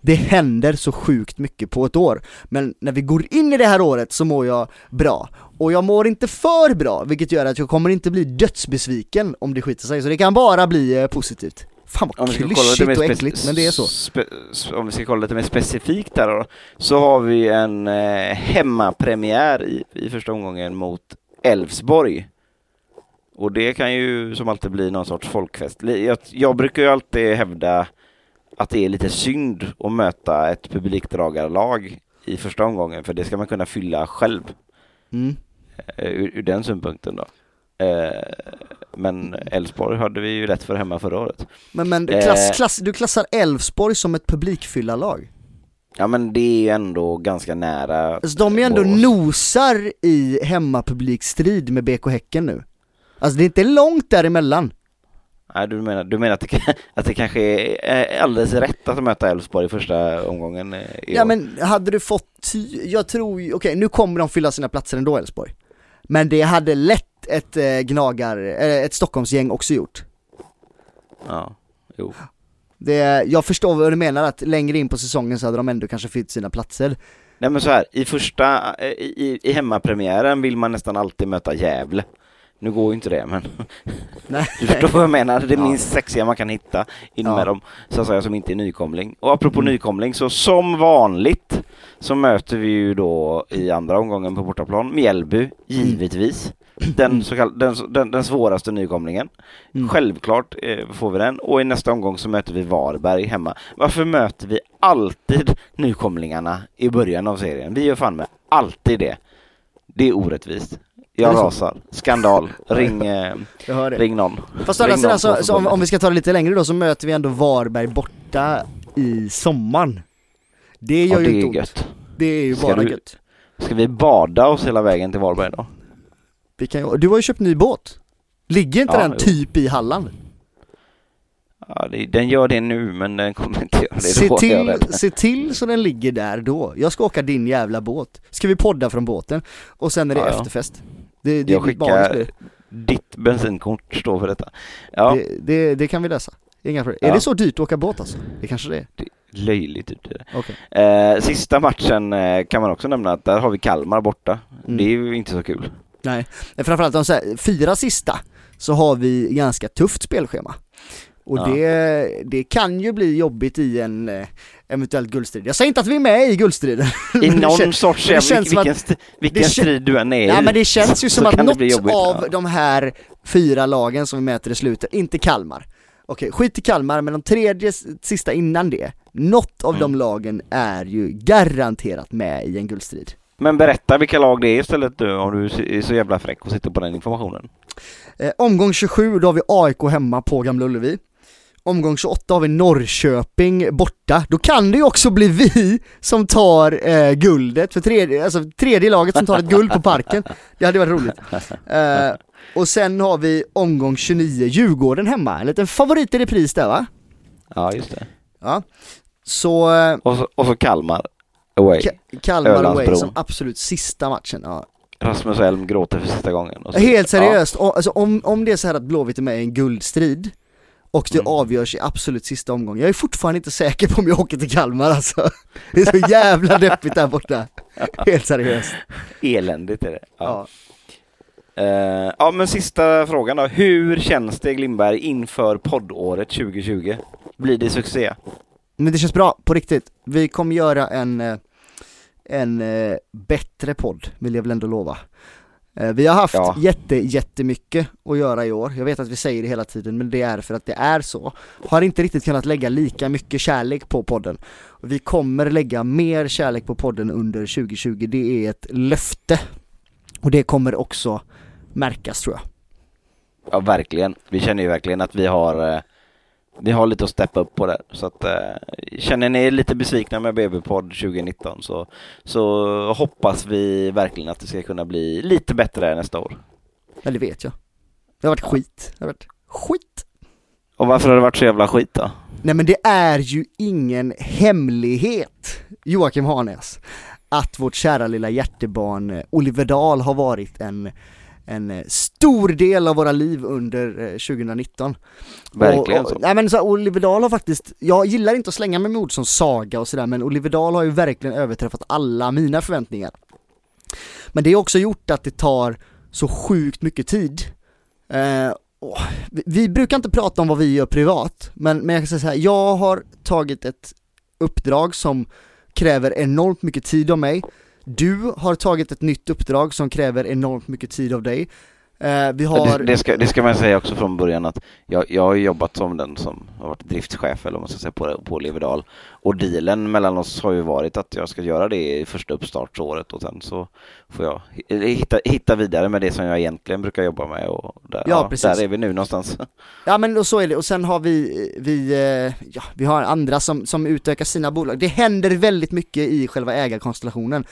Det händer så sjukt mycket på ett år, men när vi går in i det här året så mår jag bra. Och jag mår inte för bra, vilket gör att jag kommer inte bli dödsbesviken om det skiter sig, så det kan bara bli eh, positivt. Fan Om vad vi ska kolla klyschigt och äckligt, men det är så. om vi ska kolla lite mer specifikt där då, så har vi en eh, hemmapremiär i, i första omgången mot Elfsborg. Och det kan ju som alltid bli någon sorts folkfest. Jag, jag brukar ju alltid hävda att det är lite synd att möta ett publikdragarlag i första omgången, för det ska man kunna fylla själv Mm. Eh, ur, ur den synpunkten då. Eh, men Elfsborg hade vi ju rätt för hemma förra året. Men, men Eh. klass, klass, du klassar Elfsborg som ett publikfyllarlag? Ja men det är ändå ganska nära Alltså de är ändå Borås. nosar i hemmapublikstrid med BK Häcken nu. Alltså det är inte långt däremellan. Nej, du menar, du menar att, det, att det kanske är alldeles rätt att möta Elfsborg i första omgången? i Ja år? men hade du fått, jag tror ju, okej nu kommer de fylla sina platser ändå Elfsborg. Men det hade lätt ett eh, gnagar, eh, ett Stockholmsgäng också gjort. Ja, jo. Det, jag förstår vad du menar att längre in på säsongen så hade de ändå kanske fyllt sina platser. Nej men så här, i första, eh, i, i hemmapremiären vill man nästan alltid möta Gävle. Nu går ju inte det men Nej. du förstår vad jag menar, det är Ja. minst sexiga man kan hitta in Ja. med dem, så att säga, som inte är nykomling. Och apropå Mm. nykomling, så som vanligt så möter vi ju då i andra omgången på bortaplan Mjällby, givetvis. Den, så kall- den, den, den svåraste nykomlingen. Mm. Självklart eh, får vi den och i nästa omgång så möter vi Varberg hemma. Varför möter vi alltid nykomlingarna i början av serien? Vi gör fan med alltid det. Det är orättvist. Jag Är rasar. Skandal. Ring, eh, ring någon. Fast å andra sidan så, så om, om vi ska ta det lite längre då så möter vi ändå Varberg borta i sommaren. Det Ja, gör det ju är inte ont. gött. Det är ju Ska bara du- gött. Ska vi bada oss hela vägen till Varberg då? Vi kan, ju- du har ju köpt ny båt. Ligger inte Ja, den jo. typ i Halland? Ja, det, den gör det nu men den kommer inte göra det Se då. är jag till, rädd. se till så den ligger där då. Jag ska åka din jävla båt. Ska vi podda från båten? Och sen är det Ja, ja. efterfest. Det, det, Jag det, skickar ditt bensinkort står för detta. Ja, det, det, det kan vi lösa. Inga problem. Är Ja. det så dyrt att åka båt alltså? Det kanske det är. löjligt dyrt är det. Okej. Eh, sista matchen eh, kan man också nämna att där har vi Kalmar borta. Mm. Det är ju inte så kul. Nej, Men framförallt de så här, fyra sista så har vi ganska tufft spelschema. Och Ja. det, det kan ju bli jobbigt i en, eh, eventuellt guldstrid. Jag säger inte att vi är med i guldstriden. I någon sorts, det känns vilken, att- vilken det strid du än är Ja i. men det känns ju som att något jobbigt, av ja. de här fyra lagen som vi mäter i slutet, inte Kalmar. Okej, skit i Kalmar, men de tredje sista innan det, något av Mm. de lagen är ju garanterat med i en guldstrid. Men berätta vilka lag det är istället du, om du är så jävla fräck och sitter på den informationen. Eh, omgång 27, då har vi AIK hemma på Gamla Ullevi. Omgång 28 har vi Norrköping borta. Då kan det ju också bli vi som tar eh, guldet för tredje, alltså tredje laget som tar ett guld på Parken. Det hade varit roligt. Eh, och sen har vi omgång 29, Djurgården hemma. En liten favorit i repris där va? Ja, just det. Ja. Så eh, Och så, och så Kalmar away. Ka- Kalmar away Ölandsbron. som absolut sista matchen. Ja. Rasmus Elm gråter för sista gången. Helt seriöst, o- alltså, om, om det är så här att Blåvitt är med i en guldstrid och det Mm. avgörs i absolut sista omgången, jag är fortfarande inte säker på om jag åker till Kalmar alltså. Det är så jävla deppigt där borta. Helt seriöst. Eländigt är det. Ja. Ja. Eh, ja, men sista frågan då. Hur känns det Glimberg inför poddåret 2020? Blir det succé? Men det känns bra, på riktigt. Vi kommer göra en, eh, en eh, bättre podd, vill jag väl ändå lova. Eh, Vi har haft Ja. jätte, jättemycket att göra i år, jag vet att vi säger det hela tiden men det är för att det är så. Har inte riktigt kunnat lägga lika mycket kärlek på podden. Vi kommer lägga mer kärlek på podden under 2020, det är ett löfte. Och det kommer också märkas tror jag. Ja, verkligen. Vi känner ju verkligen att vi har eh, vi har lite att steppa upp på det. Så att eh, känner ni er lite besvikna med BB-podd 2019 så, så hoppas vi verkligen att det ska kunna bli lite bättre nästa år. Ja det vet jag. Det har varit skit, det har varit skit. Och varför har det varit så jävla skit då? Nej men det är ju ingen hemlighet, Joakim Harnäs, att vårt kära lilla hjärtebarn eh, Oliver Dahl har varit en, en eh, stor del av våra liv under eh, 2019. Verkligen och, så. och, Nej men så Oliver Dahl har faktiskt, jag gillar inte att slänga mig med ord som saga och sådär men Oliver Dahl har ju verkligen överträffat alla mina förväntningar. Men det har också gjort att det tar så sjukt mycket tid. Eh, och vi, vi brukar inte prata om vad vi gör privat, men, men jag kan säga så här, jag har tagit ett uppdrag som kräver enormt mycket tid av mig. Du har tagit ett nytt uppdrag som kräver enormt mycket tid av dig. Eh, vi har... Det, det, ska, det ska man säga också från början att jag, jag har jobbat som den som har varit driftschef eller man ska säga på, på Leverdal och dealen mellan oss har ju varit att jag ska göra det i första uppstartsåret och sen så får jag hi- hitta, hitta vidare med det som jag egentligen brukar jobba med och där, Ja, precis. där är vi nu någonstans. Ja men och så är det, och sen har vi, vi, eh, ja, vi har andra som, som utökar sina bolag. Det händer väldigt mycket i själva ägarkonstellationen.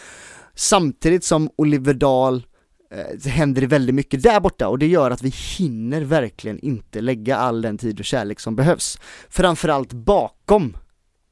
Samtidigt som Oliver Dahl Eh, så händer det väldigt mycket där borta och det gör att vi hinner verkligen inte lägga all den tid och kärlek som behövs. Framförallt bakom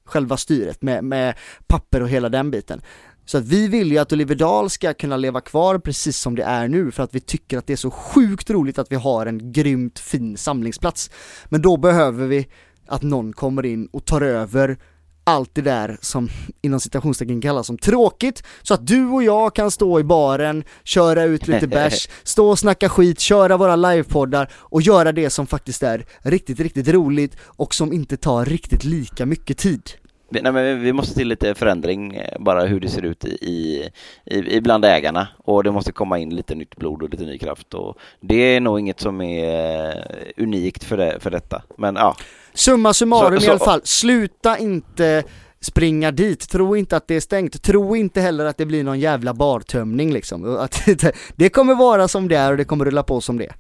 själva styret med, med papper och hela den biten. Så att vi vill ju att Oliver Dahl ska kunna leva kvar precis som det är nu för att vi tycker att det är så sjukt roligt att vi har en grymt fin samlingsplats. Men då behöver vi att någon kommer in och tar över allt det där som inom citationstecken kallas som tråkigt, så att du och jag kan stå i baren, köra ut lite bärs, stå och snacka skit, köra våra livepoddar och göra det som faktiskt är riktigt, riktigt roligt och som inte tar riktigt lika mycket tid. Nej, men vi måste till lite förändring, eh, bara hur det ser ut i, i, i, i bland ägarna och det måste komma in lite nytt blod och lite ny kraft och det är nog inget som är eh, unikt för, det, för detta. Men ja, Summa summarum Så- i alla så- fall, sluta inte springa dit, tro inte att det är stängt, tro inte heller att det blir någon jävla bartömning liksom. Att det kommer vara som det är och det kommer rulla på som det är.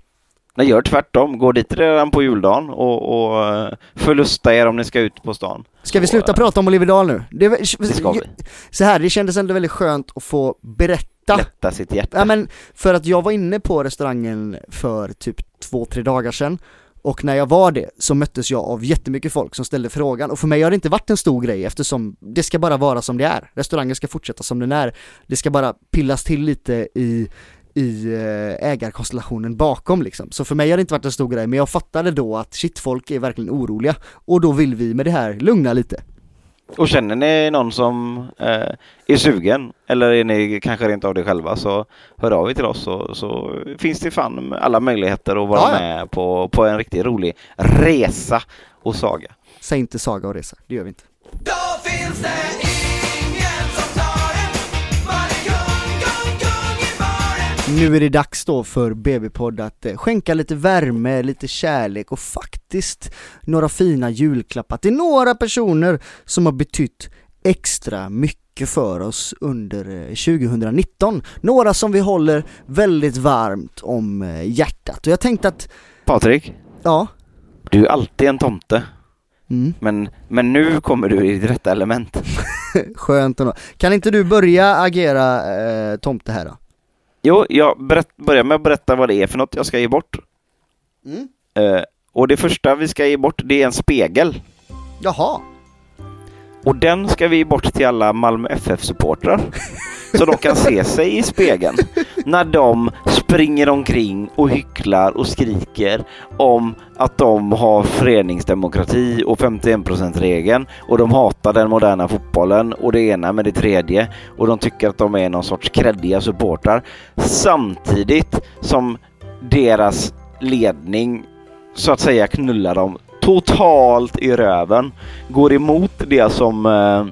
nej, gör tvärtom, gå dit redan på juldagen och, och eh, förlusta er om ni ska ut på stan. Ska vi Så, sluta prata om Oliver Dahl nu? Det, Det ska vi. Så här, det kändes ändå väldigt skönt att få berätta Lätta sitt hjärta. Ja men för att jag var inne på restaurangen för typ två, tre dagar sedan och när jag var det så möttes jag av jättemycket folk som ställde frågan och för mig har det inte varit en stor grej eftersom det ska bara vara som det är. Restaurangen ska fortsätta som den är. Det ska bara pillas till lite i i eh, ägarkonstellationen bakom liksom. Så för mig har det inte varit en stor grej, men jag fattade då att shit, folk är verkligen oroliga och då vill vi med det här lugna lite. Och känner ni någon som eh, är sugen eller är ni kanske rent av det själva så hör av er till oss så, så finns det fan alla möjligheter att vara Ja, ja. med på, på en riktigt rolig resa och saga. Säg inte saga och resa, det gör vi inte. Nu är det dags då för BB-podd att eh, skänka lite värme, lite kärlek och faktiskt några fina julklappar till några personer som har betytt extra mycket för oss under eh, 2019. Några som vi håller väldigt varmt om eh, hjärtat och jag tänkte att, Patrik, ja, du är alltid en tomte. mm, Men, men nu kommer du i ditt rätta element. skönt ändå. Kan inte du börja agera eh, tomte här då? Jo, jag berätt, börjar med att berätta vad det är för något jag ska ge bort. Mm. Eh, och det första vi ska ge bort, det är en spegel. Jaha, Och den ska vi ge bort till alla Malmö FF-supportrar. Så de kan se sig i spegeln när de springer omkring och hycklar och skriker om att de har föreningsdemokrati och 51%-regeln och de hatar den moderna fotbollen och det ena med det tredje. Och de tycker att de är någon sorts kreddiga supportrar. Samtidigt som deras ledning så att säga knullar dem totalt i röven går emot det som eh,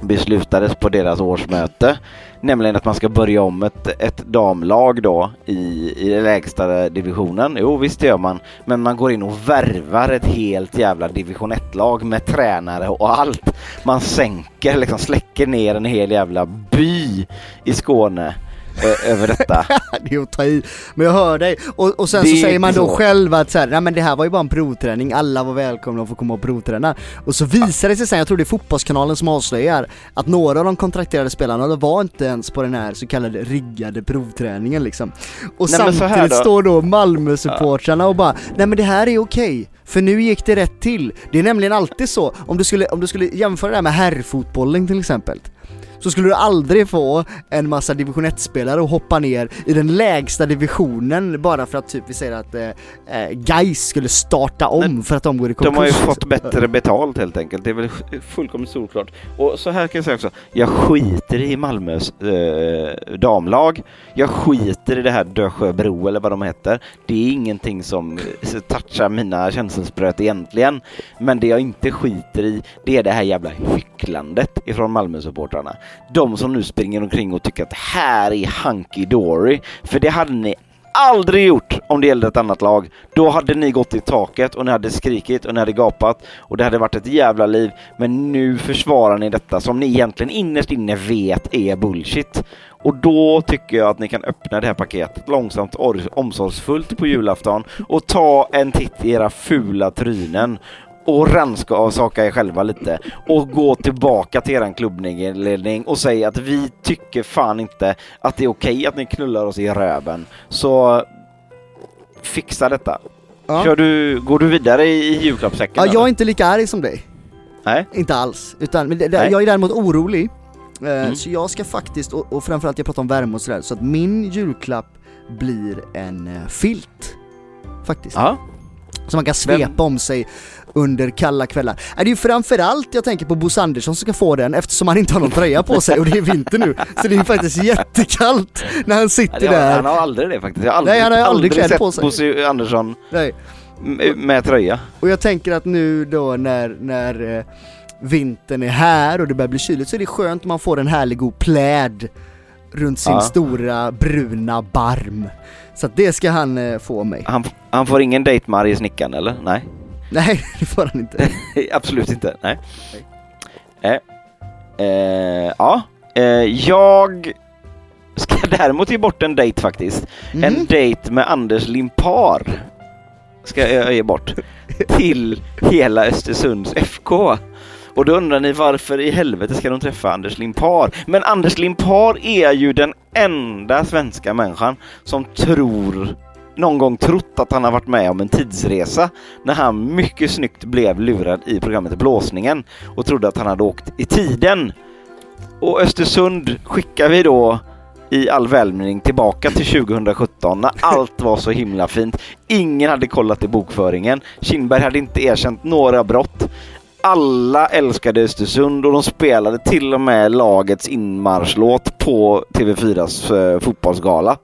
beslutades på deras årsmöte. Nämligen att man ska börja om ett, ett damlag då i, i den lägsta divisionen. Jo visst det gör man. Men man går in och värvar ett helt jävla division 1-lag med tränare och allt. Man sänker, liksom släcker ner en hel jävla by i Skåne över detta. det är att ta i, men jag hör dig. Och, och sen Det så säger man då så. själv att så här, nej men det här var ju bara en provträning, alla var välkomna att få komma och provträna. Och så visar det sig sen, jag tror det är Fotbollskanalen som avslöjar, att några av de kontrakterade spelarna, de var inte ens på den här så kallade riggade provträningen liksom. Och Nej, samtidigt då. står då Malmö-supportrarna och bara, nej men det här är okej. För nu gick det rätt till. Det är nämligen alltid så, om du skulle, om du skulle jämföra det här med herrfotbollen till exempel så skulle du aldrig få en massa division 1-spelare att hoppa ner i den lägsta divisionen bara för att typ vi säger att eh, eh, Gais skulle starta om Nej, för att de går i konkurs. De har ju fått bättre betalt helt enkelt. Det är väl fullkomligt solklart. Och så här kan jag säga också. Jag skiter i Malmös eh, damlag. Jag skiter i det här Dösjöbro eller vad de heter. Det är ingenting som eh, touchar mina känselspröt egentligen. Men det jag inte skiter i, det är det här jävla hycklandet ifrån Malmö-supportrarna. De som nu springer omkring och tycker att det här är hunky dory. För det hade ni aldrig gjort om det gällde ett annat lag. Då hade ni gått i taket och ni hade skrikit och ni hade gapat och det hade varit ett jävla liv. Men nu försvarar ni detta som ni egentligen innerst inne vet är bullshit. Och då tycker jag att ni kan öppna det här paketet långsamt och omsorgsfullt på julafton och ta en titt i era fula trynen och rannsaka er själva lite och gå tillbaka till eran klubbledning och säga att vi tycker fan inte att det är okej att ni knullar oss i röven. Så fixa detta. Ja. Kör du, går du vidare i, i julklappssäcken? Ja, jag är inte lika arg som dig. Nej? Inte alls. Utan, det, det, jag är däremot orolig. Eh, Mm. Så jag ska faktiskt, och, och framförallt jag pratar om värme och sådär, så att min julklapp blir en eh, filt. Faktiskt. Ja. Som man kan svepa om sig under kalla kvällar. Det är ju framförallt jag tänker på Bosse Andersson som ska få den eftersom han inte har någon tröja på sig och det är vinter nu. Så det är ju faktiskt jättekallt när han sitter har, där. han har aldrig det faktiskt. Jag har aldrig, Nej, han har aldrig kläder sett på sig. Bosse Andersson Nej. med tröja. Och jag tänker att nu då när, när eh, vintern är här och det börjar bli kyligt så är det skönt om man får en härlig god pläd runt sin Ja. stora bruna barm. Så det ska han eh, få mig. Han, han får ingen dejtmar i snickaren eller? Nej. Nej, det får han inte. Absolut inte. Nej. Eh, eh, ja, eh, jag ska däremot ge bort en dejt faktiskt. En Mm. dejt med Anders Limpar ska jag ge bort till hela Östersunds FK. Och då undrar ni varför i helvete ska de träffa Anders Limpar? Men Anders Limpar är ju den enda svenska människan som tror någon gång trott att han har varit med om en tidsresa när han mycket snyggt blev lurad i programmet Blåsningen och trodde att han hade åkt i tiden. Och Östersund skickar vi då i all välmening tillbaka till 2017 när allt var så himla fint. Ingen hade kollat i bokföringen. Kindberg hade inte erkänt några brott. Alla älskade Östersund och de spelade till och med lagets inmarschlåt på TV4s eh, fotbollsgala.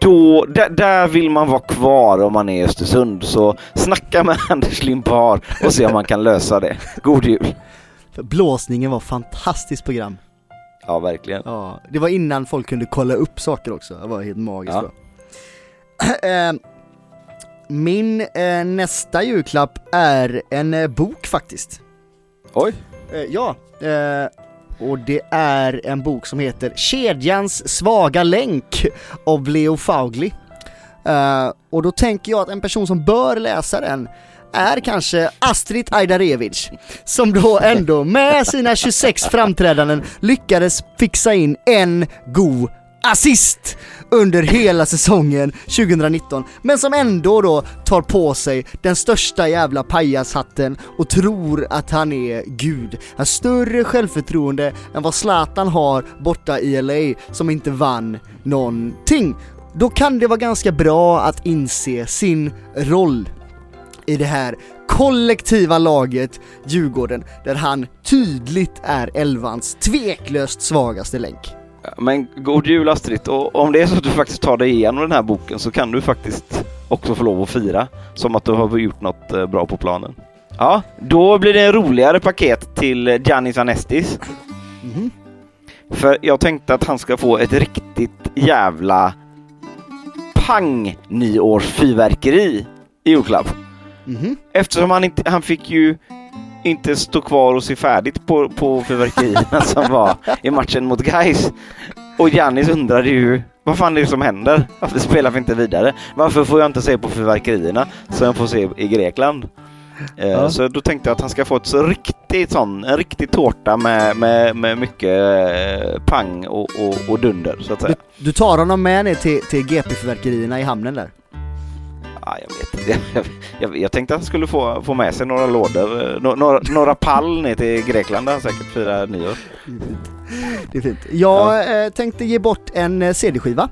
Då, där, där vill man vara kvar om man är i Östersund. Så snacka med Anders Limpar och se om man kan lösa det. God jul! Blåsningen var fantastiskt program. Ja, verkligen. Ja, det var innan folk kunde kolla upp saker också, det var helt magiskt Ja. bra. Eh, Min eh, nästa julklapp är en eh, bok faktiskt. Oj. Eh, ja, och det är en bok som heter Kedjans svaga länk av Leo Faugli. Uh, och då tänker jag att en person som bör läsa den är kanske Astrid Ajdarevic, som då ändå med sina 26 framträdanden lyckades fixa in en god assist under hela säsongen 2019, men som ändå då tar på sig den största jävla pajashatten och tror att han är gud. Han har större självförtroende än vad Zlatan har borta i LA som inte vann någonting. Då kan det vara ganska bra att inse sin roll i det här kollektiva laget Djurgården, där han tydligt är elvans tveklöst svagaste länk. Men god jul Astrid, och om det är så att du faktiskt tar dig igenom den här boken så kan du faktiskt också få lov att fira som att du har gjort något eh, bra på planen. Ja, då blir det en roligare paket till Giannis Anestis. Mhm. För jag tänkte att han ska få ett riktigt jävla pang nyårsfyrverkeri i julklapp. Mhm. Eftersom han inte, han fick ju inte stå kvar och se färdigt på, på fyrverkerierna som var i matchen mot Gais. Och Giannis undrade ju vad fan är det som händer? Varför spelar vi inte vidare? Varför får jag inte se på fyrverkerierna som jag får se i Grekland? Eh, Ja. Så då tänkte jag att han ska få ett så riktigt sån, en riktig tårta med, med, med mycket eh, pang och, och, och dunder så att säga. Du, du tar honom med ner till, till GP-fyrverkerierna i hamnen där. Ja, jag vet inte. Jag, jag, jag tänkte att han skulle få, få med sig några lådor, eh, nå- några, några pall ner till Grekland där han säkert firar nyår. Det är fint. Jag eh, tänkte ge bort en eh, CD-skiva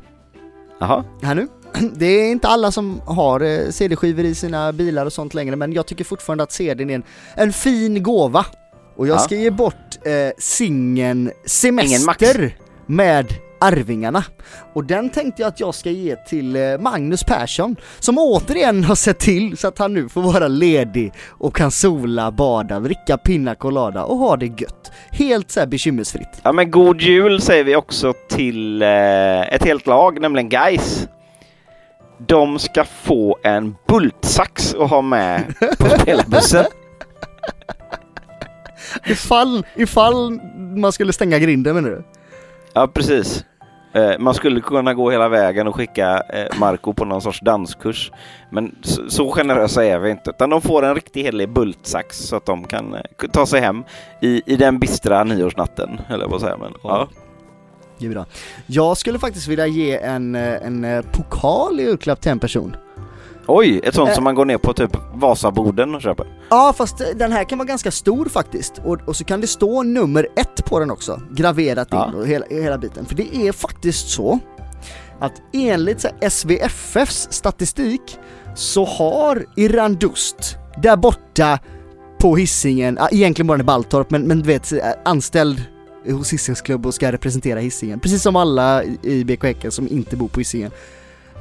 Jaha. här nu. Det är inte alla som har CD-skivor i sina bilar och sånt längre, men jag tycker fortfarande att CDn är en, en fin gåva. Och jag Ja. ska ge bort eh, singeln Semester med Arvingarna. Och den tänkte jag att jag ska ge till eh, Magnus Persson, som återigen har sett till så att han nu får vara ledig och kan sola, bada, dricka pina colada och ha det gött. Helt så här bekymmersfritt. Ja men god jul säger vi också till eh, ett helt lag, nämligen Guys. De ska få en bultsax att ha med på spelarbussen. Ifall, ifall man skulle stänga grinden menar du? Ja precis. Eh, man skulle kunna gå hela vägen och skicka eh, Marco på någon sorts danskurs. Men så, generösa är vi inte. Utan de får en riktig helig bultsax så att de kan eh, ta sig hem i, i den bistra nyårsnatten. Eller vad säger man? Ja. Det är bra. Jag skulle faktiskt vilja ge en, en pokal i julklapp till en person. Oj, ett sånt Eh. som man går ner på typ Vasaboden och köper. Ja fast den här kan vara ganska stor faktiskt och, och så kan det stå nummer ett på den också, graverat in Ja. och hela, hela biten. För det är faktiskt så att enligt här, SVFFs statistik så har Irandust där borta på hissingen, egentligen bara i Baltorp men, men du vet anställd hos Hisings klubb och ska representera Hisingen, precis som alla i- BK Häcken som inte bor på Hisingen.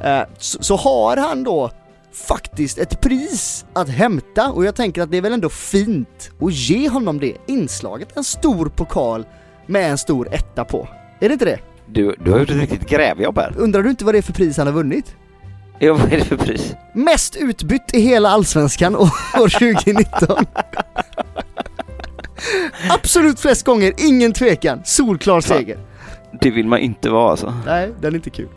Eh, så, så har han då faktiskt ett pris att hämta och jag tänker att det är väl ändå fint att ge honom det inslaget, en stor pokal med en stor etta på. Är det inte det? Du, du har gjort ett riktigt grävjobb här. Undrar du inte vad det är för pris han har vunnit? Ja, vad är det för pris? Mest utbytt i hela Allsvenskan år år 2019. Absolut flest gånger, ingen tvekan, solklar seger. Det vill man inte vara alltså. Nej, den är inte kul.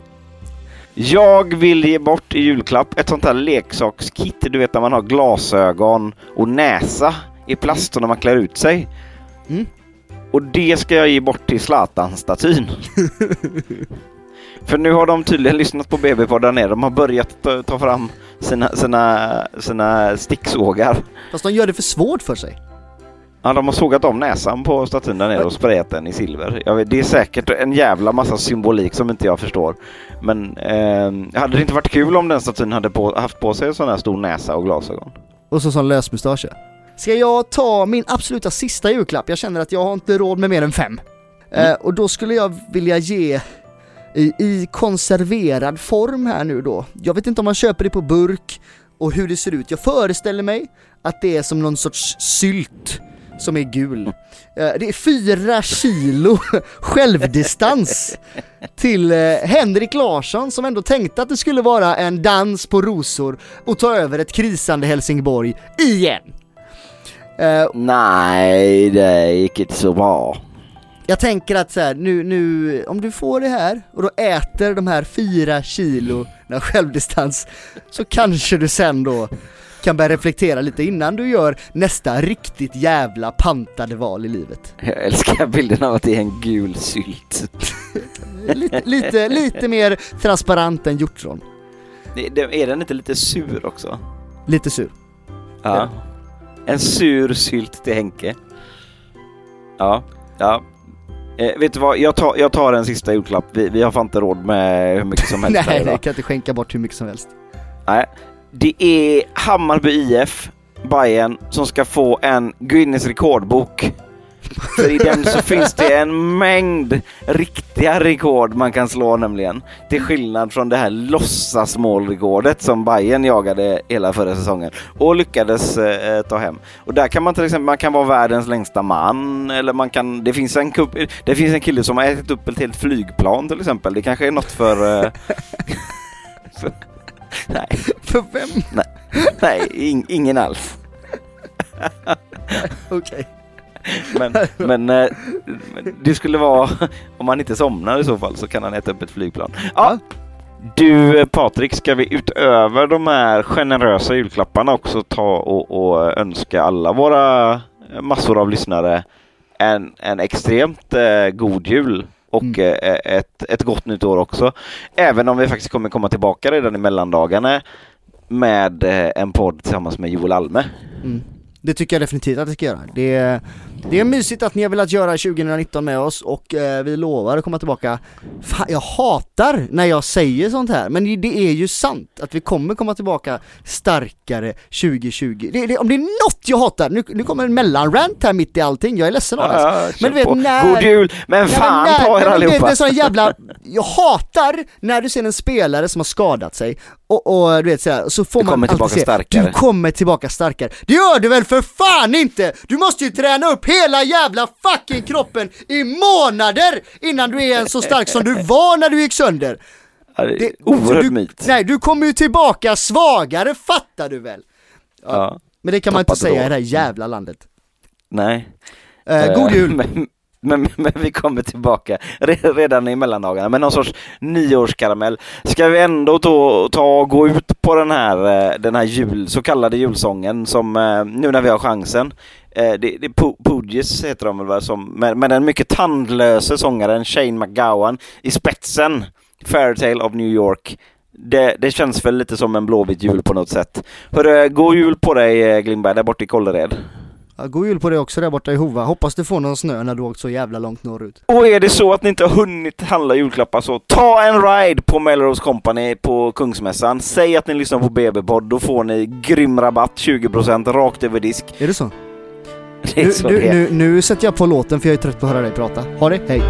Jag vill ge bort i julklapp ett sånt här leksakskit. Du vet när man har glasögon och näsa i plast och när man klär ut sig. Mm. Och det ska jag ge bort till Zlatan-statyn. För nu har de tydligen lyssnat på BB-podden ner. De har börjat ta, ta fram sina, sina, sina sticksågar. Fast de gör det för svårt för sig. Ja, de har sågat om näsan på statyn där nere och sprayat den i silver. Vet, det är säkert en jävla massa symbolik som inte jag förstår. Men eh, hade det inte varit kul om den statyn hade på, haft på sig en sån här stor näsa och glasögon? Och så sån lösmustasch. ja. Ska jag ta min absoluta sista julklapp? Jag känner att jag har inte råd med mer än fem. Eh, och då skulle jag vilja ge i, i konserverad form här nu då. Jag vet inte om man köper det på burk och hur det ser ut. Jag föreställer mig att det är som någon sorts sylt som är gul. Eh, Det är fyra kilo självdistans till eh, Henrik Larsson som ändå tänkte att det skulle vara en dans på rosor och ta över ett krisande Helsingborg igen. Eh, Nej, det gick inte så bra. Jag tänker att så här, nu, nu, om du får det här och då äter de här fyra kilo självdistans så kanske du sen då kan börja reflektera lite innan du gör nästa riktigt jävla pantade val i livet. Jag älskar bilden av att det är en gul sylt. Lite, lite, lite mer transparent än hjortron. Är den inte lite sur också? Lite sur. Ja. En sur sylt till Henke. Ja, ja. Eh, vet du vad, jag tar, jag tar en sista julklapp. Vi, vi har fan inte råd med hur mycket som helst Nej, jag kan inte skänka bort hur mycket som helst. Nej. Det är Hammarby IF, Bayern som ska få en Guinness rekordbok. För i den så finns det en mängd riktiga rekord man kan slå nämligen. Till skillnad från det här låtsasmålrekordet som Bayern jagade hela förra säsongen och lyckades eh, ta hem. Och där kan man till exempel, man kan vara världens längsta man eller man kan, det finns en, kupp, det finns en kille som har ätit upp ett helt flygplan till exempel. Det kanske är något för... Eh, för nej. För vem? Nej, ing, ingen alls. Okej. Men, men, eh, men det skulle vara, om han inte somnar i så fall så kan han äta upp ett flygplan. Ja. Du eh, Patrik, ska vi utöver de här generösa julklapparna också ta och, och önska alla våra eh, massor av lyssnare en, en extremt eh, god jul och Mm. eh, ett, ett gott nytt år också. Även om vi faktiskt kommer komma tillbaka redan i mellandagarna med eh, en podd tillsammans med Joel Alme. Mm. Det tycker jag definitivt att det ska göra. Det är, det är mysigt att ni har velat göra 2019 med oss och eh, vi lovar att komma tillbaka. Fan, jag hatar när jag säger sånt här, men det, är ju sant att vi kommer komma tillbaka starkare 2020. Det, det, om det är något jag hatar, nu, nu kommer en mellanrant här mitt i allting, jag är ledsen av. Ja, Men du vet på. när... God jul! Men fan när- ta er men det- Det allihopa! är sån jävla, jag hatar när du ser en spelare som har skadat sig och, och du vet sådär, så får Du man alltid se, starkare. Du kommer tillbaka starkare. Det gör du väl för fan inte! Du måste ju träna upp hela jävla fucking kroppen i månader innan du är en så stark som du var när du gick sönder. Ja, det är Oerhört du, myt. Nej, du kommer ju tillbaka svagare, fattar du väl? Ja. Men det kan man inte säga då. i det här jävla landet. Nej. Eh, god Eh, jul! Men, men, men vi kommer tillbaka re- redan i mellandagarna med någon sorts nyårskaramell. Ska vi ändå ta, ta och gå ut på den här, eh, den här jul, så kallade julsången som eh, nu när vi har chansen. Eh, Det, det Pooges heter de väl va, som, med, med den mycket tandlöse sångaren Shane McGowan i spetsen. Fairytale of New York. Det, det känns väl lite som en blåvit jul på något sätt. Hörru, god jul på dig eh, Glimberg där borta i Kållered. Ja, god jul på dig också där borta i Hova. Hoppas du får någon snö när du åkt så jävla långt norrut. Och är det så att ni inte har hunnit handla julklappar så ta en ride på Melrose Company på Kungsmässan. Säg att ni lyssnar på BB-podd, då får ni grym rabatt, 20% rakt över disk. Är det så? Det är Nu, så nu, det är. nu, nu sätter jag på låten för jag är trött på att höra dig prata. Ha det, hej! It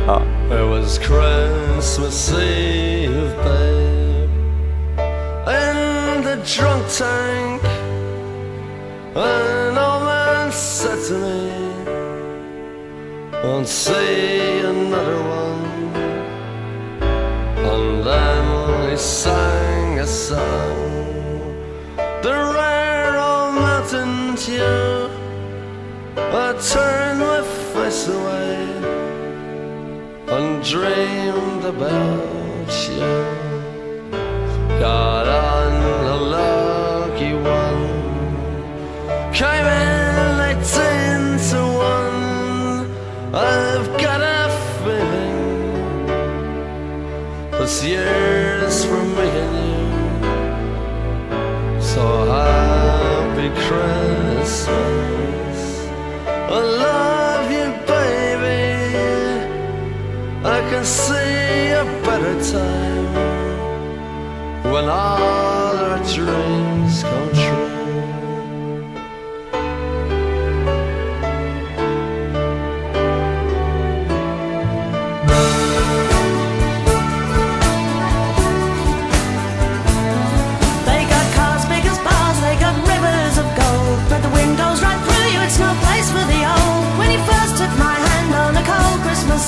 was Christmas Eve, babe, in the drunk tank. An old man said to me, Won't see another one. And then he sang a song, the rare old mountain tune. I turned my face away and dreamed about you. Got on a lucky one, came in eighteen to one. I've got a feeling this year's for me and you. So happy Christmas. See a better time when all our dreams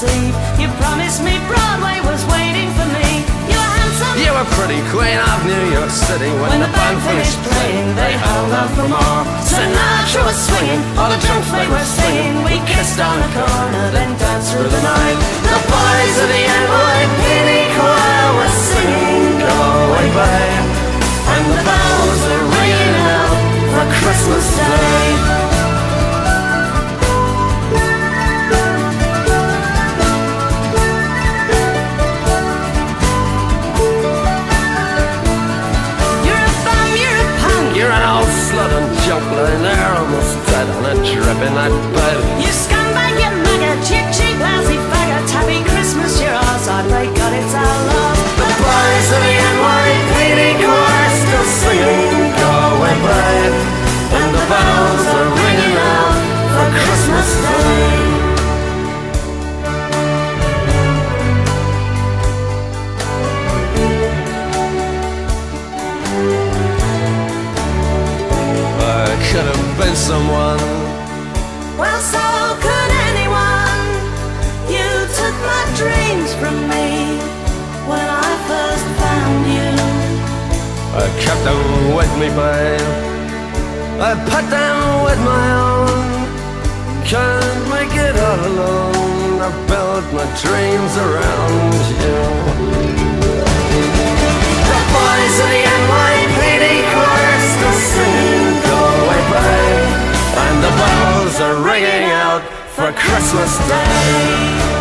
Eve. You promised me Broadway was waiting for me. You were handsome. You were pretty queen of New York City when, When the band finished playing. They held out for more. Sinatra was swinging, all the drunks they were singing. We kissed on the corner, then danced through the night. The boys of the NYPD choir were singing "Go Away, Babe," and the bells were ringing out for Christmas Day. On a dripping night bed. You scumbag, you maggot, cheap, cheap, lousy faggot. Happy Christmas, you're ours. I pray God it's our love. The boys of the NYPD choir still singing Go Away, Babe, and the bells are ringing out for Christmas someone. Well, so could anyone. You took my dreams from me when I first found you. I kept them with me, babe. I put them with my own. Can't make it all alone. I built my dreams around you. Boys of the NYPD choir still singing Go Away, Babe. And the bells are ringing out for Christmas Day.